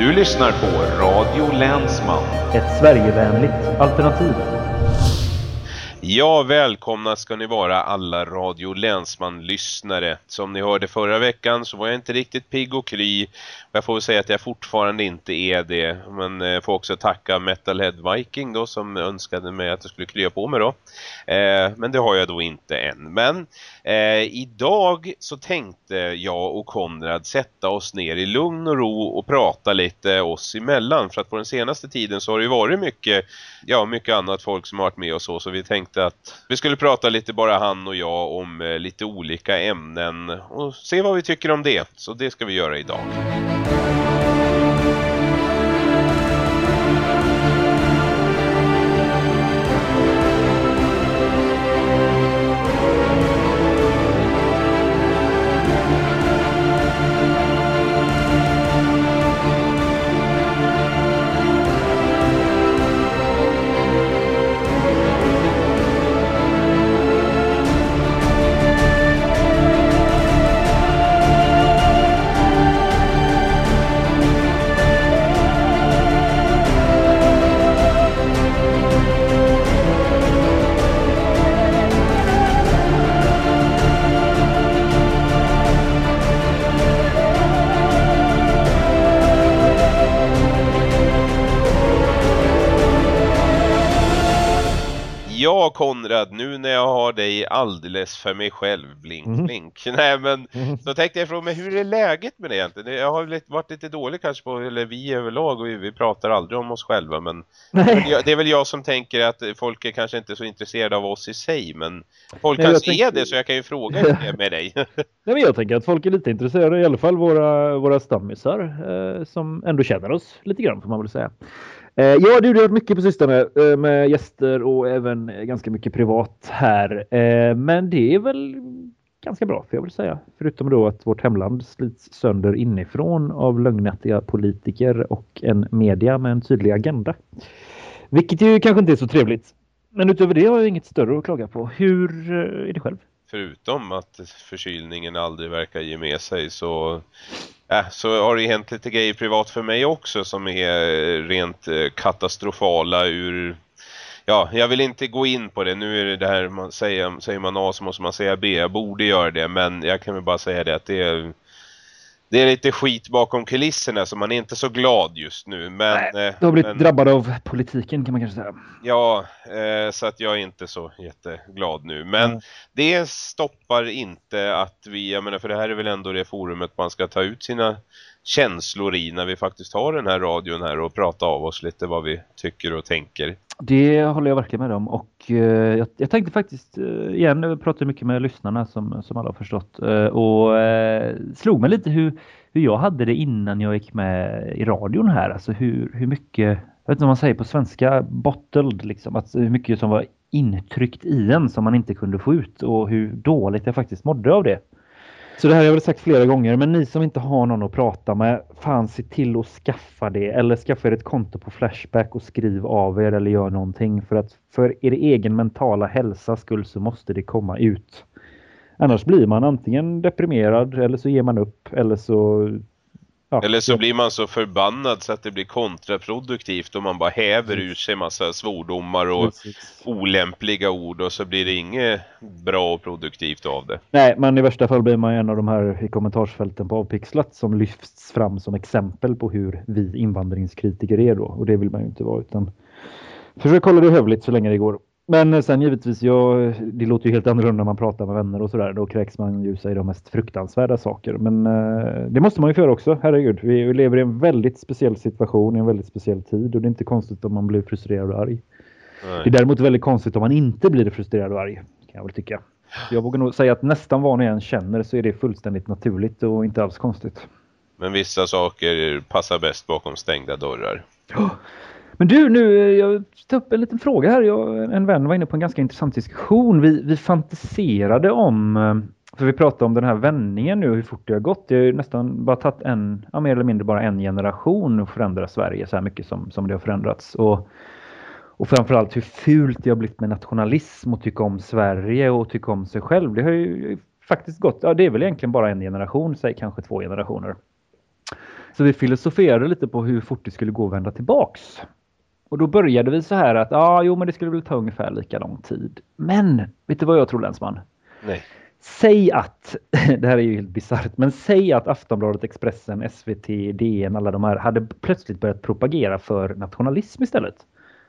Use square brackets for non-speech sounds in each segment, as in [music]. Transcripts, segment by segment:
Du lyssnar på Radio Länsman. Ett Sverigevänligt alternativ. Ja, välkomna ska ni vara alla Radio Länsman-lyssnare. Som ni hörde förra veckan så var jag inte riktigt pigg och kry. Jag får väl säga att jag fortfarande inte är det. Men jag får också tacka Metalhead Viking då som önskade mig att jag skulle krya på mig då. Eh, men det har jag då inte än. Men eh, idag så tänkte jag och Konrad sätta oss ner i lugn och ro och prata lite oss emellan. För att på den senaste tiden så har det ju varit mycket, ja, mycket annat folk som har varit med och så. Så vi tänkte tänkte att vi skulle prata lite bara han och jag om eh, lite olika ämnen och se vad vi tycker om det. Så det ska vi göra idag. Konrad, nu när jag har dig alldeles för mig själv, blink Mhm. blink. [laughs] Nej men, Mhm. så tänkte jag fråga mig, hur är läget med det egentligen? Jag har varit lite dålig kanske på, eller vi överlag, och vi, pratar aldrig om oss själva, men [laughs] Nej, jag, det är väl jag som tänker att folk är kanske inte så intresserade av oss i sig, men folk Nej, kanske är tänker- det så jag kan ju fråga [laughs] det med dig. Nej, men jag tänker att folk är lite intresserade, i alla fall våra, våra stammisar eh, som ändå känner oss lite grann får man väl säga. Eh, ja, du, det har varit mycket på sistone eh, med gäster och även eh, ganska mycket privat här. Eh, men det är väl ganska bra för jag vill säga. Förutom då att vårt hemland slits sönder inifrån av lögnaktiga politiker och en media med en tydlig agenda. Vilket ju kanske inte är så trevligt. Men utöver det har jag inget större att klaga på. Hur eh, är det själv? Förutom att förkylningen aldrig verkar ge med sig så, äh, så har det hänt lite grejer privat för mig också som är rent eh, katastrofala ur Ja, jag vill inte gå in på det. Nu är det det här, man säger, säger man A så måste man säga B. Jag borde göra det, men jag kan väl bara säga det att det är, det är lite skit bakom kulisserna så man är inte så glad just nu. Men, eh, Du har blivit men, drabbad av politiken kan man kanske säga. Ja, eh, så att jag är inte så jätteglad nu. Men Mm. det stoppar inte att vi, jag menar för det här är väl ändå det forumet man ska ta ut sina känslor i när vi faktiskt har den här radion här och prata av oss lite vad vi tycker och tänker. Det håller jag verkligen med om och eh, jag, jag tänkte faktiskt eh, igen, jag pratar mycket med lyssnarna som, som alla har förstått eh, och eh, slog mig lite hur, hur jag hade det innan jag gick med i radion här. Alltså hur, hur mycket, jag vet inte vad man säger på svenska, bottled liksom, alltså hur mycket som var intryckt i en som man inte kunde få ut och hur dåligt jag faktiskt mådde av det. Så det här har jag väl sagt flera gånger, men ni som inte har någon att prata med, fan se till att skaffa det. Eller skaffa er ett konto på Flashback och skriv av er eller gör någonting. För att för er egen mentala hälsa skull så måste det komma ut. Annars blir man antingen deprimerad eller så ger man upp eller så... Ja, Eller så blir man så förbannad så att det blir kontraproduktivt och man bara häver ur sig massa svordomar och Precis. olämpliga ord och så blir det inget bra och produktivt av det. Nej, men i värsta fall blir man en av de här i kommentarsfälten på Avpixlat som lyfts fram som exempel på hur vi invandringskritiker är då. Och det vill man ju inte vara utan försök hålla det hövligt så länge det går. Men eh, sen givetvis, jag, det låter ju helt annorlunda när man pratar med vänner och sådär. Då kräks man ju sig de mest fruktansvärda saker. Men eh, det måste man ju få göra också, herregud. Vi, vi lever i en väldigt speciell situation, i en väldigt speciell tid. Och det är inte konstigt om man blir frustrerad och arg. Det är Nej. däremot väldigt konstigt om man inte blir frustrerad och arg, kan jag väl tycka. Jag vågar nog säga att nästan vad ni än känner så är det fullständigt naturligt och inte alls konstigt. Men vissa saker passar bäst bakom stängda dörrar. Men du, nu, eh, jag tar upp en liten fråga här. Jag, en vän var inne på en ganska intressant diskussion. Vi, vi fantiserade om, eh, för vi pratade om den här vändningen nu, hur fort det har gått. Det har ju nästan bara tagit en, ja, mer eller mindre bara en generation att förändra Sverige så här mycket som, som det har förändrats. Och, och framförallt hur fult det har blivit med nationalism och tycka om Sverige och tycka om sig själv. Det har ju faktiskt gått, ja det är väl egentligen bara en generation, säg kanske två generationer. Så vi filosoferade lite på hur fort det skulle gå att vända tillbaks. Och då började vi så här att ja, ah, jo men det skulle väl ta ungefär lika lång tid. Men, vet du vad jag tror Länsman? Nej. Säg att, [laughs] det här är ju helt bisarrt, men säg att Aftonbladet, Expressen, SVT, DN, alla de här hade plötsligt börjat propagera för nationalism istället.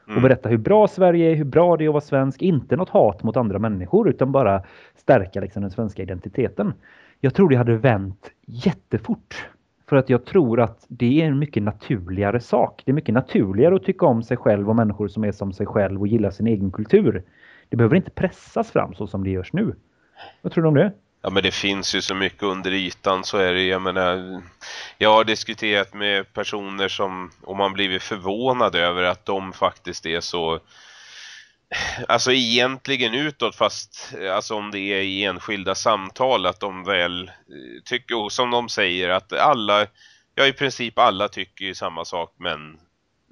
Mm. Och berätta hur bra Sverige är, hur bra det är att vara svensk. Inte något hat mot andra människor utan bara stärka liksom den svenska identiteten. Jag tror det hade vänt jättefort. För att jag tror att det är en mycket naturligare sak. Det är mycket naturligare att tycka om sig själv och människor som är som sig själv och gillar sin egen kultur. Det behöver inte pressas fram så som det görs nu. Vad tror du om det? Ja men det finns ju så mycket under ytan så är det jag menar jag har diskuterat med personer som och man blivit förvånad över att de faktiskt är så alltså egentligen utåt fast eh, alltså om det är i enskilda samtal att de väl eh, tycker, tycker som de säger att alla ja i princip alla tycker ju samma sak men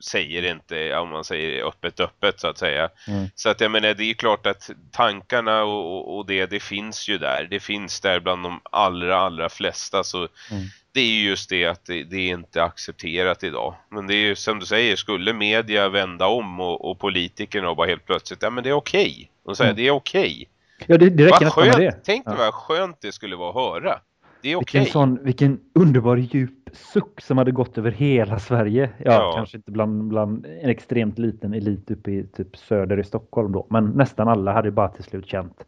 säger inte, om man säger öppet öppet så att säga. Mm. Så att jag menar, det är klart att tankarna och, och, det, det finns ju där. Det finns där bland de allra, allra flesta. Så mm. det är ju just det att det, det, är inte accepterat idag. Men det är ju som du säger, skulle media vända om och, och politikerna och bara helt plötsligt, ja men det är okej. Okay. De säger, mm. det är okej. Okay. Ja, det, det räcker vad skönt, det. Tänk dig ja. vad skönt det skulle vara att höra. Det är okej. Vilken, vilken underbar djup suck som hade gått över hela Sverige. Ja, ja, kanske inte bland, bland en extremt liten elit uppe i typ söder i Stockholm då. Men nästan alla hade bara till slut känt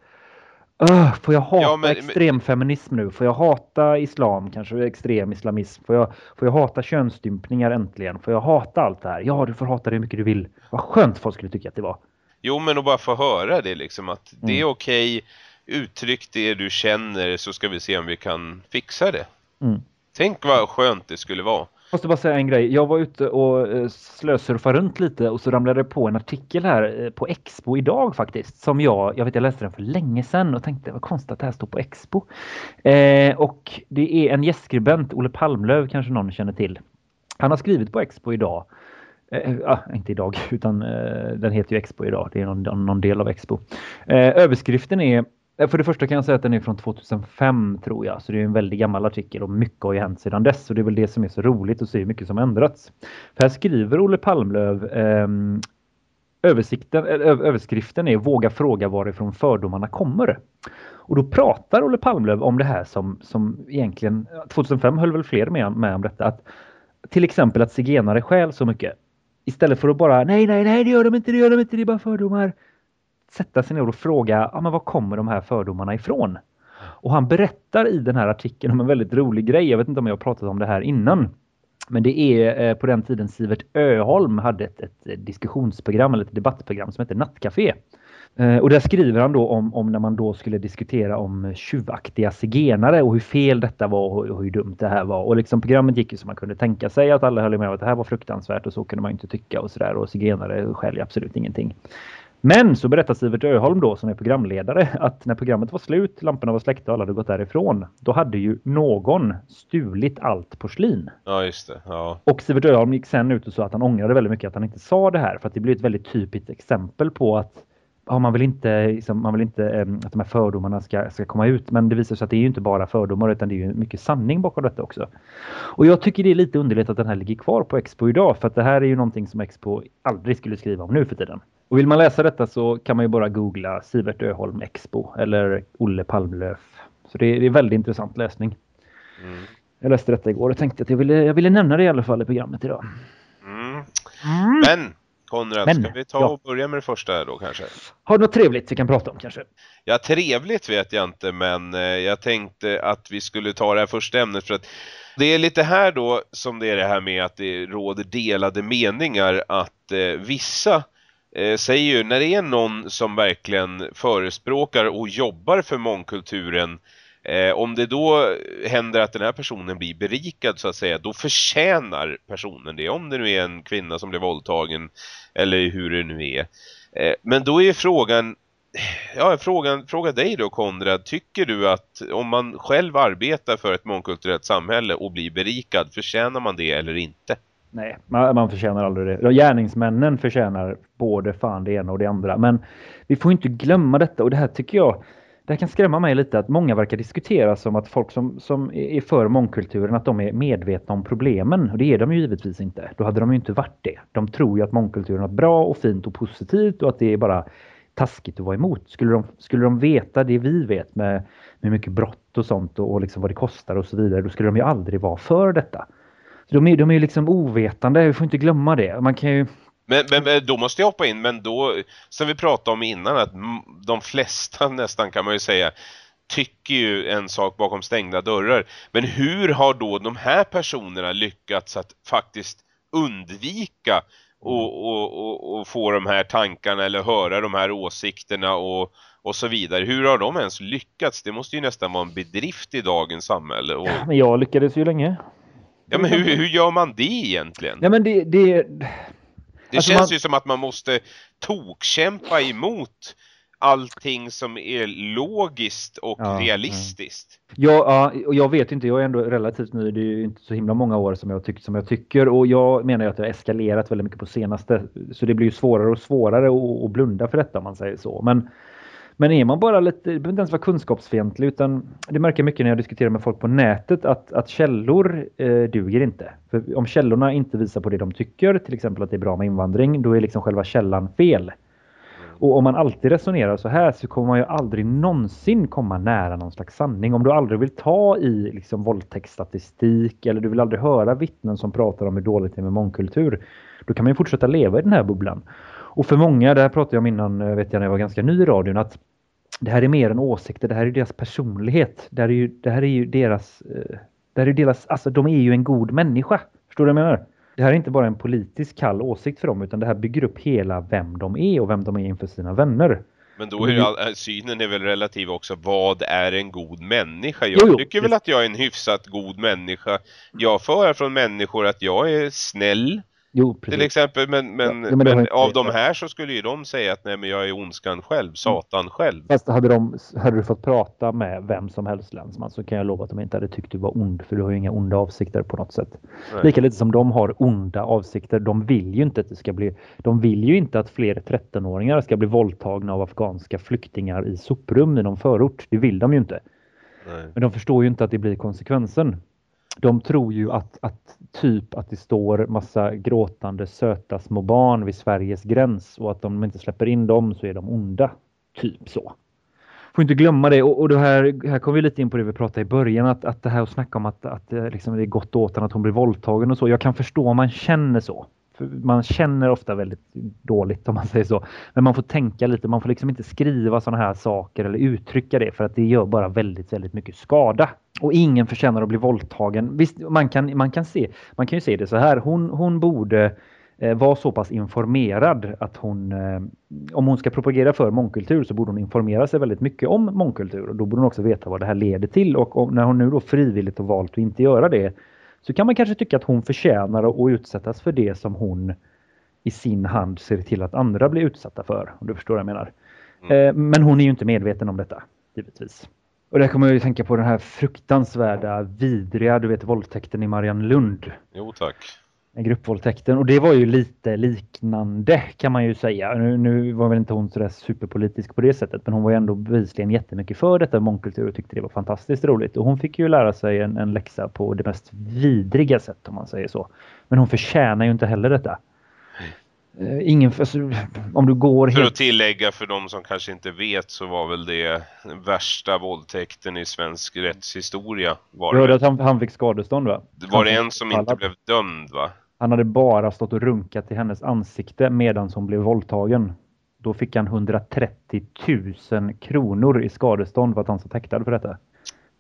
Öh, får jag hata ja, men, extremfeminism nu? Får jag hata islam, kanske extrem islamism? Får jag, får jag hata könsstympningar äntligen? Får jag hata allt det här? Ja, du får hata det hur mycket du vill. Vad skönt folk skulle tycka att det var. Jo, men att bara få höra det liksom att mm. det är okej. Okay uttryck det du känner så ska vi se om vi kan fixa det. Mm. Tänk vad skönt det skulle vara. Jag måste bara säga en grej. Jag var ute och eh, slösurfade runt lite och så ramlade det på en artikel här eh, på Expo idag faktiskt. Som jag, jag vet jag läste den för länge sedan och tänkte vad konstigt att det här står på Expo. Eh, och det är en gästskribent, Olle Palmlöv kanske någon känner till. Han har skrivit på Expo idag. Eh, ah, inte idag, [laughs] utan eh, den heter ju Expo idag. Det är någon, någon del av Expo. Eh, överskriften är Eh, Eh, för det första kan jag säga att den är från 2005 tror jag. Så det är en väldigt gammal artikel och mycket har ju hänt sedan dess. Och det är väl det som är så roligt att se hur mycket som ändrats. För här skriver Olle Palmlöv ehm, eh, översikten, överskriften är Våga fråga varifrån fördomarna kommer. Och då pratar Olle Palmlöv om det här som, som egentligen 2005 höll väl fler med, med om detta. Att, till exempel att zigenare skäl så mycket. Istället för att bara nej, nej, nej, det gör de inte, det gör de inte, det är bara fördomar sätta sig ner och fråga ja, men var kommer de här fördomarna ifrån? Och han berättar i den här artikeln om en väldigt rolig grej. Jag vet inte om jag har pratat om det här innan. Men det är eh, på den tiden Sivert Öholm hade ett, ett eh, diskussionsprogram eller ett debattprogram som heter Nattcafé. Eh, och där skriver han då om, om när man då skulle diskutera om tjuvaktiga zigenare och hur fel detta var och hur dumt det här var. Och liksom programmet gick ju som man kunde tänka sig att alla höll med om att det här var fruktansvärt och så kunde man inte tycka och sådär. Och zigenare skäl absolut ingenting. Men så berättar Sivert Öholm då som är programledare att när programmet var slut, lamporna var släckta och alla hade gått därifrån. Då hade ju någon stulit allt porslin. Ja just det. Ja. Och Sivert Öholm gick sen ut och sa att han ångrade väldigt mycket att han inte sa det här. För att det blir ett väldigt typiskt exempel på att ja, man vill inte, liksom, man vill inte ähm, att de här fördomarna ska, ska komma ut. Men det visar sig att det är ju inte bara fördomar utan det är ju mycket sanning bakom detta också. Och jag tycker det är lite underligt att den här ligger kvar på Expo idag. För att det här är ju någonting som Expo aldrig skulle skriva om nu för tiden. Och vill man läsa detta så kan man ju bara googla Sivert Öholm Expo eller Olle Palmlöf. Så det är, det är väldigt intressant läsning. Mm. Jag läste detta igår och tänkte att jag ville, jag ville nämna det i alla fall i programmet idag. Mm. Mm. Men Konrad, Men, ska vi ta och börja med det första då kanske? Har du något trevligt vi kan prata om kanske? Ja, trevligt vet jag inte men eh, jag tänkte att vi skulle ta det här första ämnet för att det är lite här då som det är det här med att det råder delade meningar att eh, vissa eh, säger ju när det är någon som verkligen förespråkar och jobbar för mångkulturen eh, om det då händer att den här personen blir berikad så att säga då förtjänar personen det om det nu är en kvinna som blir våldtagen eller hur det nu är. Eh, men då är frågan [sighs] ja, frågan, fråga dig då Konrad, tycker du att om man själv arbetar för ett mångkulturellt samhälle och blir berikad, förtjänar man det eller inte? Nej, man, man förtjänar aldrig det. Gärningsmännen förtjänar både fan det ena och det andra. Men vi får inte glömma detta och det här tycker jag det här kan skrämma mig lite att många verkar diskutera som att folk som, som är för mångkulturen att de är medvetna om problemen. Och det är de ju givetvis inte. Då hade de ju inte varit det. De tror ju att mångkulturen är bra och fint och positivt och att det är bara taskigt att vara emot. Skulle de, skulle de veta det vi vet med, med mycket brott och sånt och, och liksom vad det kostar och så vidare, då skulle de ju aldrig vara för detta. De är, de är liksom ovetande, vi får inte glömma det. Man kan ju men, men, då måste jag hoppa in, men då, som vi pratade om innan, att de flesta [laughs] nästan kan man ju säga tycker ju en sak bakom stängda dörrar. Men hur har då de här personerna lyckats att faktiskt undvika och, och, och, och få de här tankarna eller höra de här åsikterna och, och så vidare. Hur har de ens lyckats? Det måste ju nästan vara en bedrift i dagens samhälle. Och... Men jag lyckades ju länge. Ja, men hur, hur gör man det egentligen? Ja, men det, det, det alltså känns man... ju som att man måste tokkämpa emot allting som är logiskt och ja, realistiskt. Ja. ja, och jag vet inte, jag är ändå relativt ny, det är ju inte så himla många år som jag tycker som jag tycker och jag menar ju att det har eskalerat väldigt mycket på senaste så det blir ju svårare och svårare att blunda för detta om man säger så. Men men är man bara lite, det behöver inte ens vara kunskapsfientlig utan det märker jag mycket när jag diskuterar med folk på nätet att, att källor eh, duger inte. För om källorna inte visar på det de tycker, till exempel att det är bra med invandring, då är liksom själva källan fel. Och om man alltid resonerar så här så kommer man ju aldrig någonsin komma nära någon slags sanning. Om du aldrig vill ta i liksom våldtäktsstatistik eller du vill aldrig höra vittnen som pratar om hur dåligt det är med mångkultur, då kan man ju fortsätta leva i den här bubblan. Och för många, det här pratade jag om innan, eh, vet jag när jag var ganska ny i radion, att det här är mer än åsikter, det här är deras personlighet. Det här är ju, det här är ju deras, eh, det här är deras, alltså de är ju en god människa. Förstår du vad jag menar? Det här är inte bara en politisk kall åsikt för dem utan det här bygger upp hela vem de är och vem de är inför sina vänner. Men då är ju all, äh, synen är väl relativ också. Vad är en god människa? Jag jo, tycker väl att jag är en hyfsat god människa. Jag får från människor att jag är snäll. Jo, precis. Till exempel, men, men, ja, men, men av de här så skulle ju de säga att nej men jag är ondskan själv, mm. satan själv. Fast hade, de, hade du fått prata med vem som helst länsman så kan jag lova att de inte hade tyckt du var ond för du har ju inga onda avsikter på något sätt. Nej. Lika lite som de har onda avsikter, de vill ju inte att det ska bli, de vill ju inte att fler 13-åringar ska bli våldtagna av afghanska flyktingar i soprum i någon förort. Det vill de ju inte. Nej. Men de förstår ju inte att det blir konsekvensen de tror ju att, att typ att det står massa gråtande söta små barn vid Sveriges gräns och att om de inte släpper in dem så är de onda. Typ så. Får inte glömma det och, och det här, här kommer vi lite in på det vi pratade i början att, att det här att snacka om att, att eh, liksom, det är gott åt att hon blir våldtagen och så. Jag kan förstå om man känner så. Man känner ofta väldigt dåligt om man säger så. Men man får tänka lite, man får liksom inte skriva sådana här saker eller uttrycka det för att det gör bara väldigt, väldigt mycket skada. Och ingen förtjänar att bli våldtagen. Visst, man kan, man kan, se, man kan ju se det så här. Hon, hon borde var vara så pass informerad att hon, eh, om hon ska propagera för mångkultur så borde hon informera sig väldigt mycket om mångkultur och då borde hon också veta vad det här leder till och om, när hon nu då frivilligt har valt att inte göra det så kan man kanske tycka att hon förtjänar att utsättas för det som hon i sin hand ser till att andra blir utsatta för. Om du förstår vad jag menar. Mm. Eh, men hon är ju inte medveten om detta, givetvis. Och där kommer jag ju tänka på den här fruktansvärda, vidriga, du vet, våldtäkten i Mariannelund. Jo, tack gruppvåldtäkten och det var ju lite liknande kan man ju säga. Nu, nu var väl inte hon sådär superpolitisk på det sättet men hon var ju ändå bevisligen jättemycket för detta mångkultur och tyckte det var fantastiskt roligt. Och hon fick ju lära sig en, en läxa på det mest vidriga sätt om man säger så. Men hon förtjänar ju inte heller detta. Mm. Ingen, alltså, om du går För att tillägga för de som kanske inte vet så var väl det värsta våldtäkten i svensk rättshistoria. Var det, att han, han fick skadestånd va? Var det en som inte blev dömd va? Han hade bara stått och runkat i hennes ansikte medan hon blev våldtagen. Då fick han 130 000 kronor i skadestånd för att han satt häktad för detta.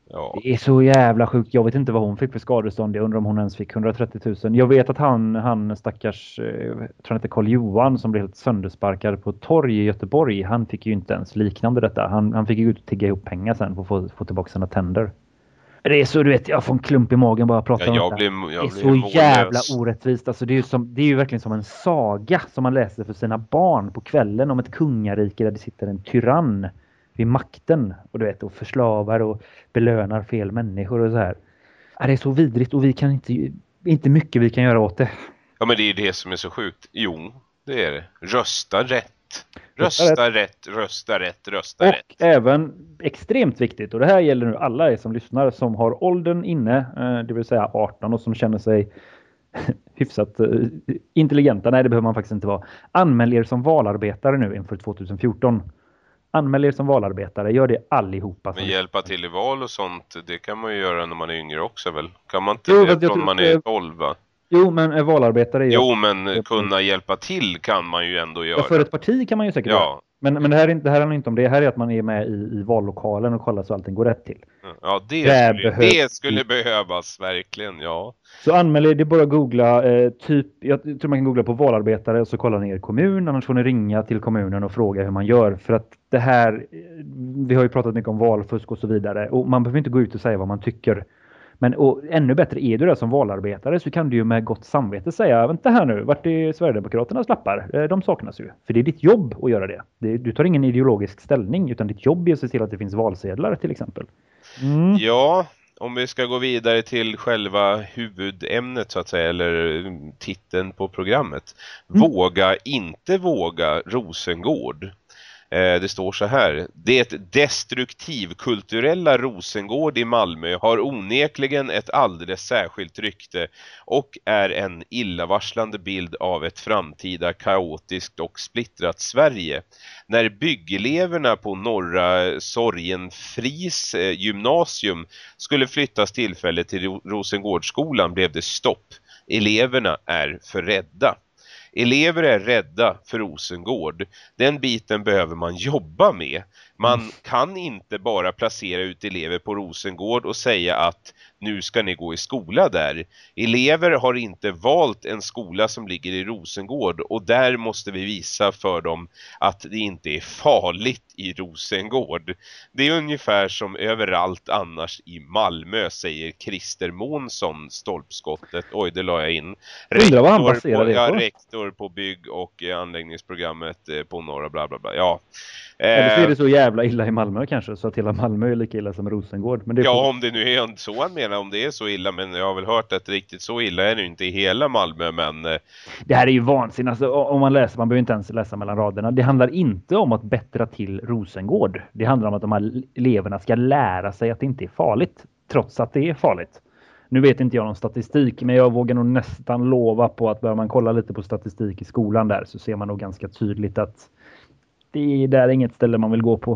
Ja. Det är så jävla sjukt. Jag vet inte vad hon fick för skadestånd. Jag undrar om hon ens fick 130 000. Jag vet att han, han stackars, eh, jag tror han heter Karl Johan som blev helt söndersparkad på torg i Göteborg. Han fick ju inte ens liknande detta. Han, han fick ju tigga ihop pengar sen för att få, få tillbaka sina tänder. Det är så, du vet, jag får en klump i magen bara prata ja, om det. Blir, jag det är så mållös. jävla orättvist. Alltså, det, är ju som, det är ju verkligen som en saga som man läser för sina barn på kvällen om ett kungarike där det sitter en tyrann vid makten och du vet och förslavar och belönar fel människor och så här. Det är så vidrigt och vi kan inte inte mycket vi kan göra åt det. Ja men det är det som är så sjukt. Jo, det är det. Rösta rätt rätt. Rösta, rätt. rösta rätt, rösta och rätt. Och även extremt viktigt, och det här gäller nu alla er som lyssnar som har åldern inne, eh, det vill säga 18 och som känner sig [laughs] hyfsat eh, intelligenta. Nej, det behöver man faktiskt inte vara. Anmäl er som valarbetare nu inför 2014. Anmäl er som valarbetare, gör det allihopa. Men hjälpa till i val och sånt, det kan man ju göra när man är yngre också väl? Kan man inte jo, det från man är 12 va? Jo, men valarbetare... Är jo, men kunna hjälpa till kan man ju ändå göra. Ja, för ett parti kan man ju säkert ja. göra. Men, men det, här, det här handlar inte om det. Det här är att man är med i, i vallokalen och kollar så allting går rätt till. Ja, det, det skulle, det skulle behövas, verkligen, ja. Så anmäl er, det är bara att googla, eh, typ, jag tror man kan googla på valarbetare och så kollar ni er kommun, annars får ni ringa till kommunen och fråga hur man gör. För att det här, vi har ju pratat mycket om valfusk och så vidare och man behöver inte gå ut och säga vad man tycker. Men och ännu bättre, är du där som valarbetare så kan du ju med gott samvete säga vänta här nu, vart är Sverigedemokraternas lappar? Eh, de saknas ju. För det är ditt jobb att göra det. Du tar ingen ideologisk ställning utan ditt jobb är att se till att det finns valsedlar till exempel. Mm. Ja, om vi ska gå vidare till själva huvudämnet så att säga, eller titeln på programmet. Mm. Våga inte våga Rosengård. Eh, det står så här. Det destruktivkulturella Rosengård i Malmö har onekligen ett alldeles särskilt rykte och är en illavarslande bild av ett framtida kaotiskt och splittrat Sverige. När byggeleverna på norra Sorgenfris eh, gymnasium skulle flyttas tillfället till Rosengårdsskolan blev det stopp. Eleverna är för rädda. Elever är rädda för Rosengård. Den biten behöver man jobba med. Man mm. kan inte bara placera ut elever på Rosengård och säga att nu ska ni gå i skola där. Elever har inte valt en skola som ligger i Rosengård och där måste vi visa för dem att det inte är farligt i Rosengård. Det är ungefär som överallt annars i Malmö säger Christer Månsson stolpskottet. Oj, det la jag in. Rektor, vad han på, ja, rektor på bygg- och anläggningsprogrammet eh, på norra bla bla bla. Ja. Eller så är det så jävla illa i Malmö kanske så att hela Malmö är lika illa som Rosengård. Men det ja, om det nu är så han menar, om det är så illa. Men jag har väl hört att riktigt så illa är det inte i hela Malmö. Men... Eh, det här är ju vansinnigt. Alltså, om man läser, man behöver inte ens läsa mellan raderna. Det handlar inte om att bättra till Rosengård. Det handlar om att de här eleverna ska lära sig att det inte är farligt. Trots att det är farligt. Nu vet inte jag någon statistik, men jag vågar nog nästan lova på att börjar man kolla lite på statistik i skolan där så ser man nog ganska tydligt att det är där inget ställe man vill gå på.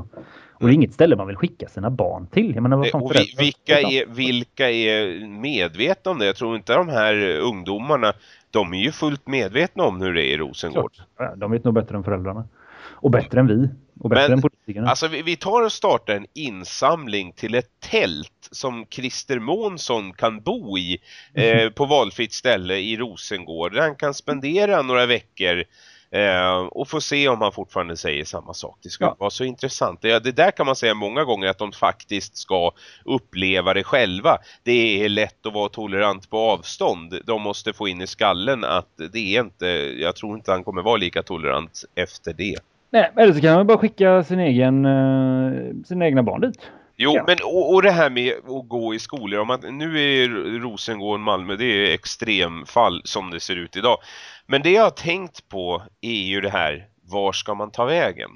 Och det är inget ställe man vill skicka sina barn till. Jag menar, vad fan och vi, vilka, är, vilka är medvetna om det? Jag tror inte de här ungdomarna, de är ju fullt medvetna om hur det är i Rosengård. Ja, de vet nog bättre än föräldrarna. Och bättre än vi. Och bättre Men, än politikerna. Alltså vi, vi tar och startar en insamling till ett tält som Christer Månsson kan bo i eh, på valfritt ställe i Rosengård. Där han kan spendera några veckor Eh, och få se om han fortfarande säger samma sak. Det skulle ja. vara så intressant. Det, det, där kan man säga många gånger att de faktiskt ska uppleva det själva. Det är lätt att vara tolerant på avstånd. De måste få in i skallen att det är inte, jag tror inte han kommer vara lika tolerant efter det. Nej, eller så kan man bara skicka sin egen, uh, sina egna barn dit. Jo, ja. men och, och, det här med att gå i skolor. Om man, nu är Rosengård Malmö, det är extremfall som det ser ut idag. Men det jag har tänkt på är ju det här, var ska man ta vägen?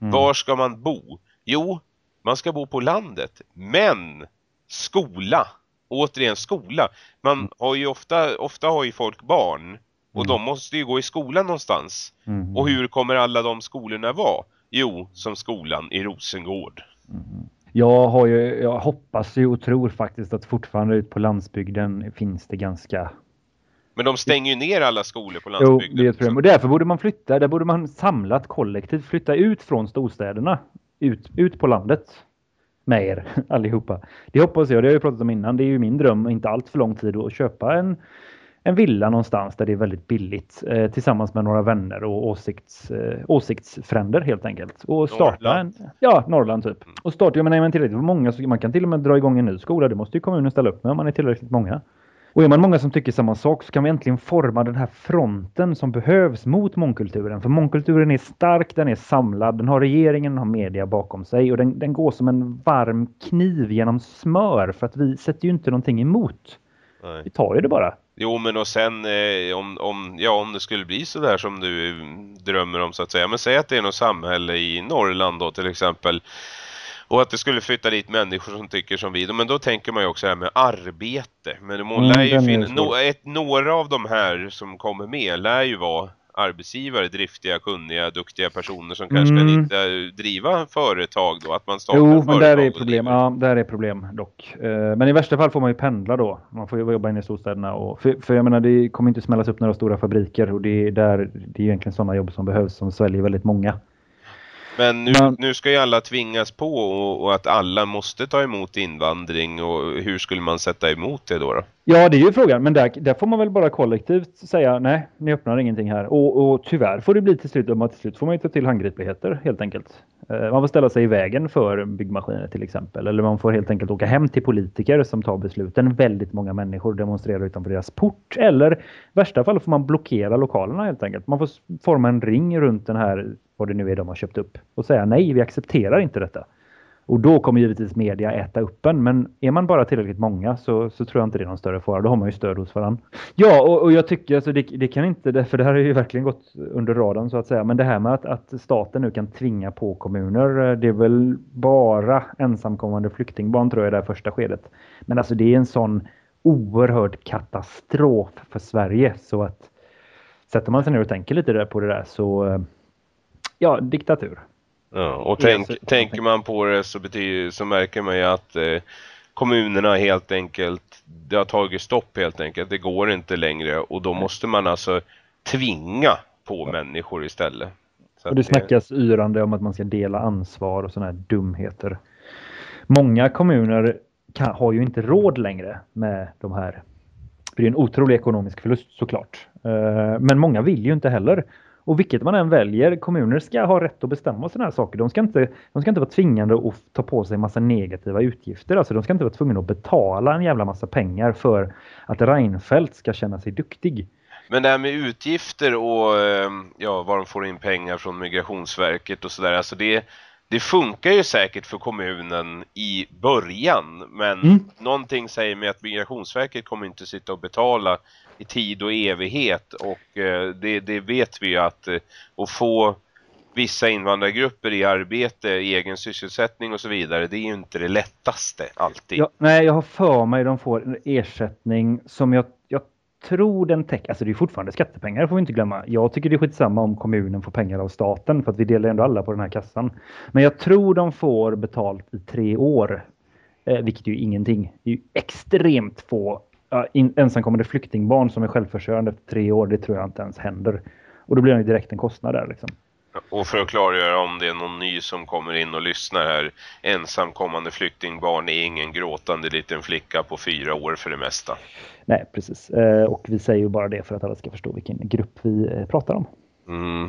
Mm. Var ska man bo? Jo, man ska bo på landet. Men skola, återigen skola. Man mm. har ju ofta, ofta har ju folk barn. Och mm. de måste ju gå i skolan någonstans. Mm. Och hur kommer alla de skolorna vara? Jo, som skolan i Rosengård. Mm. Jag, har ju, jag hoppas ju och tror faktiskt att fortfarande ut på landsbygden finns det ganska men de stänger ju ner alla skolor på landsbygden. Jo, det är ett problem. Och därför borde man flytta. Där borde man samlat kollektivt flytta ut från storstäderna. Ut, ut på landet. Med er [laughs] allihopa. Det hoppas jag. Det har jag pratat om innan. Det är ju min dröm. Inte allt för lång tid att köpa en, en villa någonstans där det är väldigt billigt. Eh, tillsammans med några vänner och åsikts, eh, åsiktsfränder helt enkelt. Och starta Norrland. en... Ja, Norrland typ. Och starta, jag menar, är man tillräckligt många så man kan till och med dra igång en ny skola. Det måste ju kommunen ställa upp med om man är tillräckligt många. Och är man många som tycker samma sak så kan vi äntligen forma den här fronten som behövs mot mångkulturen. För mångkulturen är stark, den är samlad, den har regeringen, den har media bakom sig och den, den går som en varm kniv genom smör för att vi sätter ju inte någonting emot. Nej. Vi tar ju det bara. Jo, men och sen eh, om, om, ja, om det skulle bli så där som du drömmer om så att säga. Men säg att det är något samhälle i Norrland då till exempel. Och att det skulle flytta dit människor som tycker som vi. Men då tänker man ju också här med arbete. Men det mm, lär ju finna, no, ett, några av de här som kommer med lär ju vara arbetsgivare, driftiga, kunniga, duktiga personer som kanske mm. kan inte driva företag då, att man startar Jo, men där är problem. Ja, där är problem dock. Eh, men i värsta fall får man ju pendla då. Man får jobba inne i storstäderna och för, för jag menar det kommer inte smällas upp några stora fabriker och det är där det är egentligen sådana jobb som behövs som sväljer väldigt många. Men nu, Men, nu ska ju alla tvingas på och, och, att alla måste ta emot invandring och hur skulle man sätta emot det då? då? Ja, det är ju frågan. Men där, där får man väl bara kollektivt säga nej, ni öppnar ingenting här. Och, och tyvärr får det bli till slut, till slut får man ju ta till handgripligheter helt enkelt. Eh, man får ställa sig i vägen för byggmaskiner till exempel. Eller man får helt enkelt åka hem till politiker som tar besluten. Väldigt många människor demonstrerar utanför deras port. Eller i värsta fall får man blockera lokalerna helt enkelt. Man får forma en ring runt den här vad det nu är de har köpt upp och säga nej, vi accepterar inte detta. Och då kommer givetvis media äta upp en. Men är man bara tillräckligt många så, så tror jag inte det är någon större fara. Då har man ju stöd hos varandra. Ja, och, och jag tycker alltså det, det, kan inte, för det här har ju verkligen gått under radarn så att säga. Men det här med att, att staten nu kan tvinga på kommuner. Eh, det är väl bara ensamkommande flyktingbarn tror jag i det här första skedet. Men alltså det är en sån oerhörd katastrof för Sverige. Så att sätter man sig ner och tänker lite där på det där så eh, ja, diktatur. Ja, och tänk, så, tänker man på det så, betyder, så märker man ju att eh, kommunerna helt enkelt, det har tagit stopp helt enkelt. Det går inte längre och då måste man alltså tvinga på ja. människor istället. Så och det snackas det... yrande om att man ska dela ansvar och sådana här dumheter. Många kommuner kan, har ju inte råd längre med de här. För det är en otrolig ekonomisk förlust såklart. Uh, men många vill ju inte heller. Och vilket man än väljer, kommuner ska ha rätt att bestämma sådana här saker. De ska, inte, de ska inte vara tvingande att ta på sig massa negativa utgifter. Alltså de ska inte vara tvungna att betala en jävla massa pengar för att Reinfeldt ska känna sig duktig. Men det här med utgifter och ehm, ja, var de får in pengar från Migrationsverket och sådär. Alltså det, det funkar ju säkert för kommunen i början. Men mm. någonting säger mig att Migrationsverket kommer inte sitta och betala i tid och evighet och eh, det, det, vet vi ju att eh, att få vissa invandrargrupper i arbete, i egen sysselsättning och så vidare, det är ju inte det lättaste alltid. Ja, nej, jag har för mig de får en ersättning som jag, jag tror den täcker, alltså det är fortfarande skattepengar får vi inte glömma. Jag tycker det är skitsamma om kommunen får pengar av staten för att vi delar ändå alla på den här kassan. Men jag tror de får betalt i tre år, eh, vilket är ju ingenting. Det är ju extremt få ja, ensamkommande flyktingbarn som är självförsörjande efter tre år, det tror jag inte ens händer. Och då blir det ju direkt en kostnad där liksom. Och för att klargöra om det är någon ny som kommer in och lyssnar här. Ensamkommande flyktingbarn är ingen gråtande liten flicka på fyra år för det mesta. Nej, precis. Eh, och vi säger ju bara det för att alla ska förstå vilken grupp vi eh, pratar om. Mm.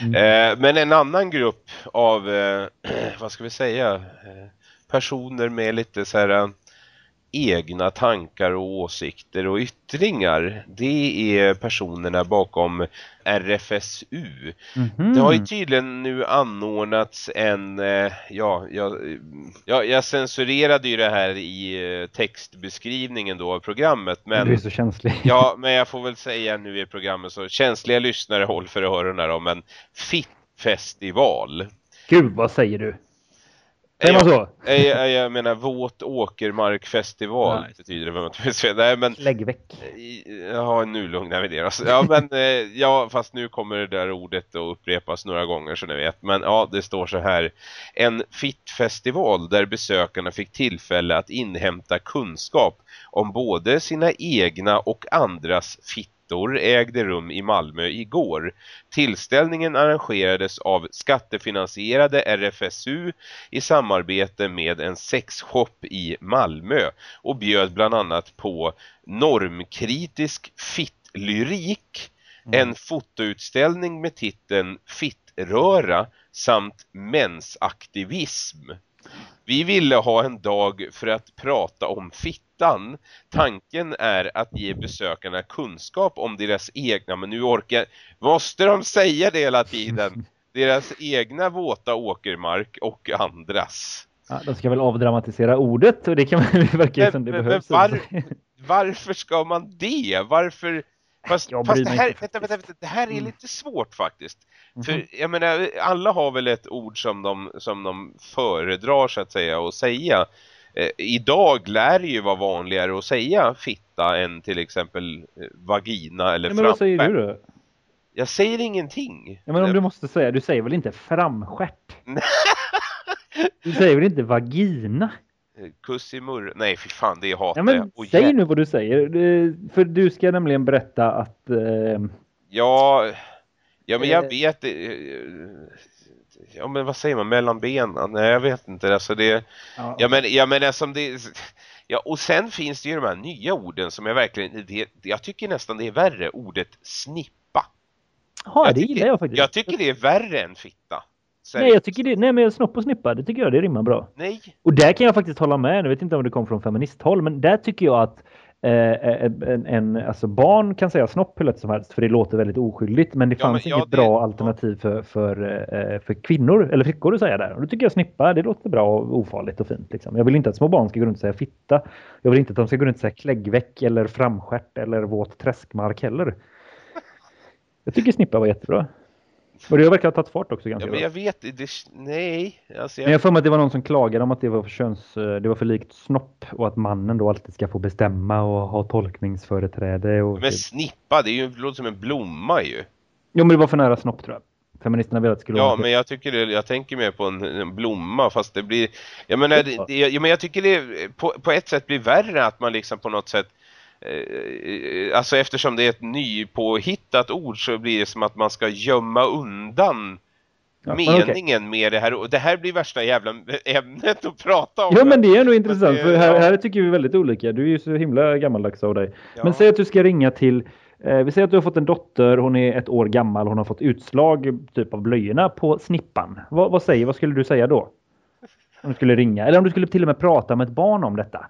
Mm. Eh, men en annan grupp av, [clears throat] vad ska vi säga, personer med lite så här egna tankar och åsikter och yttringar. Det är personerna bakom RFSU. Mm -hmm. Det har ju tydligen nu anordnats en, eh, ja, jag, jag, jag censurerade ju det här i eh, textbeskrivningen då av programmet. Men, du är så känslig. [laughs] Ja, men jag får väl säga nu i programmet så känsliga lyssnare håll för öronen då, men FIT-festival. Gud, vad säger du? Säger man så? Jag, jag, jag menar våt åkermarkfestival Nej. betyder det. [laughs] Nej, men, Lägg väck. Ja, nu lugnar vi ner oss. Ja, men, eh, ja, fast nu kommer det där ordet att upprepas några gånger så ni vet. Men ja, det står så här. En FIT-festival där besökarna fick tillfälle att inhämta kunskap om både sina egna och andras FIT Ettor ägde rum i Malmö igår. Tillställningen arrangerades av skattefinansierade RFSU i samarbete med en sexshop i Malmö och bjöd bland annat på normkritisk fittlyrik, mm. en fotoutställning med titeln Fittröra samt mensaktivism. Vi ville ha en dag för att prata om fittan. Tanken är att ge besökarna kunskap om deras egna, men nu orkar, måste de säga det hela tiden? [laughs] Deras egna våta åkermark och andras. Ja, de ska väl avdramatisera ordet och det kan man [laughs] verka Men, som det men, men behövs. var, varför ska man det? Varför... Fast, fast det, här, vänta, vänta, vänta, det här är Mm. lite svårt faktiskt. Mhm. För jag menar, alla har väl ett ord som de, som de föredrar så att säga att säga. Eh, idag lär det ju vara vanligare att säga fitta än till exempel eh, vagina eller Nej, men vad säger du då? Jag säger ingenting. Ja, men om du måste säga, du säger väl inte framstjärt? [laughs] Du säger väl inte vagina? Eh, Kuss i. Nej, fy fan, det hatar Ja, men jag. Säg nu vad du säger. För du ska nämligen berätta att... Eh, Ja, ja men jag Eh. vet eh, Ja men vad säger man mellan benen? Nej jag vet inte alltså det ja, Ja men ja men som det Ja och sen finns det ju de här nya orden som jag verkligen det, jag tycker nästan det är värre ordet snippa. ja, det tycker- gillar jag faktiskt. Jag tycker det är värre än fitta. Nej, jag tycker det. Nej, men snopp och snippa, det tycker jag det rimmar bra. Nej. Och där kan jag faktiskt hålla med. Jag vet inte om det kom från feministhåll, men där tycker jag att eh, en, en, alltså barn kan säga snopp hur lätt som helst, för det låter väldigt oskyldigt. Men det Ja, men fanns ja, inget det- bra ja. alternativ för, för, eh, för kvinnor, eller flickor att säga där. Och då tycker jag snippa, det låter bra och ofarligt och fint. Liksom. Jag vill inte att små barn ska gå runt och säga fitta. Jag vill inte att de ska gå runt och säga kläggväck eller framskärt eller våt träskmark heller. Jag tycker snippa var jättebra. Och det verkar ha tagit fart också ganska Ja men jag vet det, nej. Alltså Men jag, jag får mig att det var någon som klagade om att det var för köns, eh, det var för likt snopp och att mannen då alltid ska få bestämma och ha tolkningsföreträde. Och men snippa det är ju det låter som en blomma ju. Jo men det var för nära snopp tror jag. Feministerna ville att det skulle Ja, men jag tycker det, jag tänker mer på en, en blomma fast det blir jag menar det, det, jag, men jag tycker det på, på ett sätt blir värre att man liksom på något sätt alltså eftersom det är ett nypåhittat ord så blir det som att man ska gömma undan Ja, meningen med det här och det här blir värsta jävla ämnet att prata om. Ja men det är ändå intressant det- för här, ja. här tycker vi väldigt olika. Du är ju så himla gammaldags av dig. Ja. Men säg att du ska ringa till eh, vi säger att du har fått en dotter, hon är ett år gammal, hon har fått utslag typ av blöjorna på snippan. Vad, vad säger, vad skulle du säga då? Om du skulle ringa, eller om du skulle till och med prata med ett barn om detta.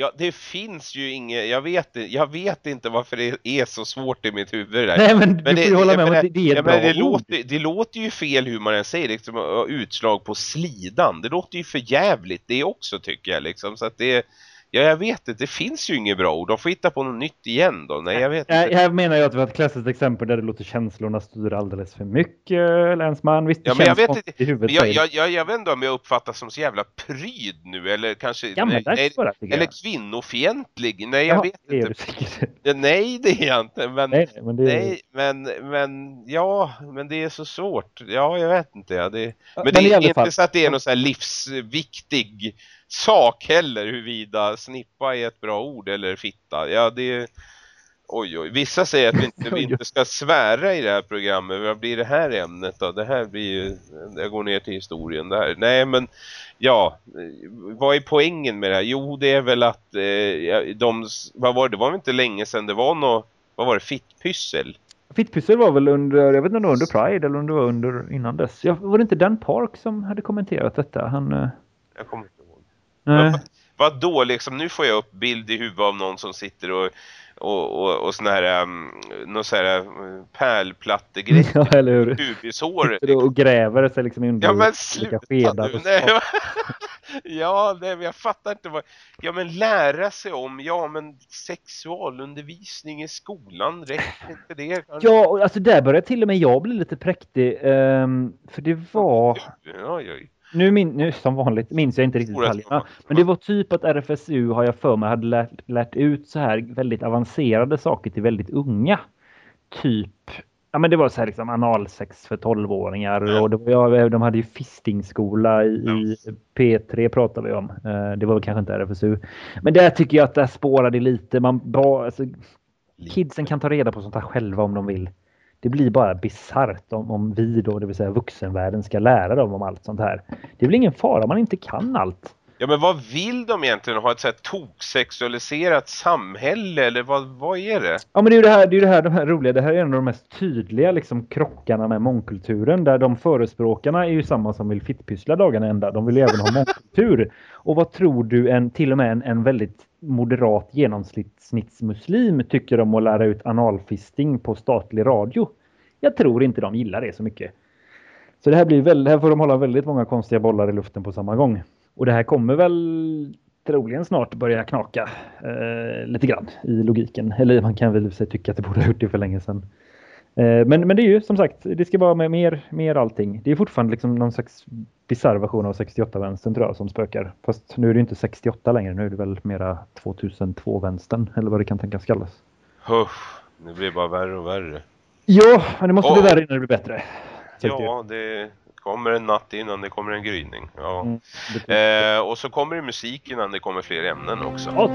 Ja, det finns ju inget, jag vet, jag vet inte varför det är så svårt i mitt huvud det där. Nej men, du Men får ju hålla med om att det, det är bra menar, det, ord. låter, det låter ju fel hur man än säger liksom, ö, utslag på slidan. Det låter ju för jävligt det också tycker jag liksom. Så att det, ja jag vet inte, det finns ju inget bra ord. De får hitta på något nytt igen då. Nej jag vet inte. här menar jag att vi har ett klassiskt exempel där det låter känslorna styra alldeles för mycket, länsman. Visst, det Ja, men jag vet konstigt i huvudet. Men jag, jag, jag, jag vet inte om jag uppfattas som så jävla pryd nu eller kanske nej, Gammaldags nej, bara, tycker eller jag. kvinnofientlig. Nej jag Jaha, vet det inte. du. Ja, Nej det är jag inte. Men, Nej, nej, men det är... Nej, men, men ja, men det är så svårt. Ja, jag vet inte. Ja, det, Ja, men det är inte fall. så att det är någon så här livsviktig sak heller huruvida snippa är ett bra ord eller fitta. Ja, det Oj, oj. Vissa säger att vi inte, vi [laughs] inte ska svära i det här programmet. Vad blir det här ämnet då? Det här blir ju... Jag går ner till historien där. Nej, men ja. Vad är poängen med det här? Jo, det är väl att eh, de... Vad var det? Det var inte länge sedan det var något... Vad var det? Fittpyssel? Fittpyssel var väl under, jag vet inte om det var under Pride eller om det var under innan dess. Ja, var det inte Dan Park som hade kommenterat detta? Han... eh, Jag kommer. Nej. Vad, då liksom? Nu får jag upp bild i huvudet av någon som sitter och och, och, och sån här um, någon sån här uh, pärlplattegrej [laughs] Ja, eller hur? pubishår. Sitter och gräver sig liksom under Ja men sluta nu. Nej, [laughs] ja, nej, men jag fattar inte vad... Ja men lära sig om, ja men sexualundervisning i skolan, räcker inte det? Ja, och alltså där börjar till och med jag bli lite präktig. ehm, för det var... Oj, oj. Nu, min, nu som vanligt minns jag inte riktigt detaljerna. Men det var typ att RFSU har jag för mig hade lärt, lärt ut så här väldigt avancerade saker till väldigt unga. Typ, ja men det var så här liksom analsex för 12-åringar Ja. och det var, ja, de hade ju fistingskola i, i P3 pratar vi om. Eh, det var väl kanske inte RFSU. Men där tycker jag att det spårade lite. Man bara, alltså, kidsen kan ta reda på sånt här själva om de vill. Det blir bara bisarrt om, om vi då, det vill säga vuxenvärlden, ska lära dem om allt sånt här. Det är väl ingen fara om man inte kan allt. Ja men vad vill de egentligen? Ha ett så här toksexualiserat samhälle eller vad, vad är det? Ja men det är ju det här, det är ju det här, de här roliga, det här är en av de mest tydliga liksom krockarna med mångkulturen där de förespråkarna är ju samma som vill fittpyssla dagarna ända. De vill ju även ha mångkultur. Och vad tror du en, till och med en, en väldigt moderat genomsnittsmuslim tycker om att lära ut analfisting på statlig radio? Jag tror inte de gillar det så mycket. Så det här blir väl, här får de hålla väldigt många konstiga bollar i luften på samma gång. Och det här kommer väl troligen snart börja knaka eh, lite grann i logiken. Eller man kan väl tycka att det borde ha gjort det för länge sedan. Eh, men, men det är ju som sagt, det ska vara med mer, mer allting. Det är fortfarande liksom någon slags bisarr version av 68-vänstern tror jag som spökar. Fast nu är det inte 68 längre, nu är det väl mera 2002-vänstern eller vad det kan tänkas kallas. Huff, det blir bara värre och värre. Ja, men det måste Oh. bli värre innan det blir bättre. Ja, det kommer en natt innan det kommer en gryning. Ja. Mm, Eh, och så kommer det musik innan det kommer fler ämnen också. Ja,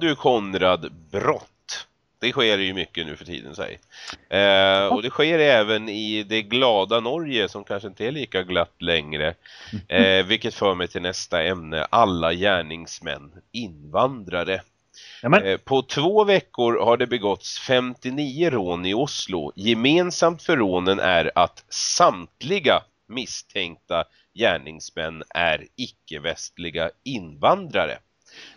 du Konrad, brott. Det sker ju mycket nu för tiden, säg. Eh, och det sker även i det glada Norge som kanske inte är lika glatt längre. Eh, vilket för mig till nästa ämne, alla gärningsmän, invandrare. Eh, på två veckor har det begåtts 59 rån i Oslo. Gemensamt för rånen är att samtliga misstänkta gärningsmän är icke-västliga invandrare.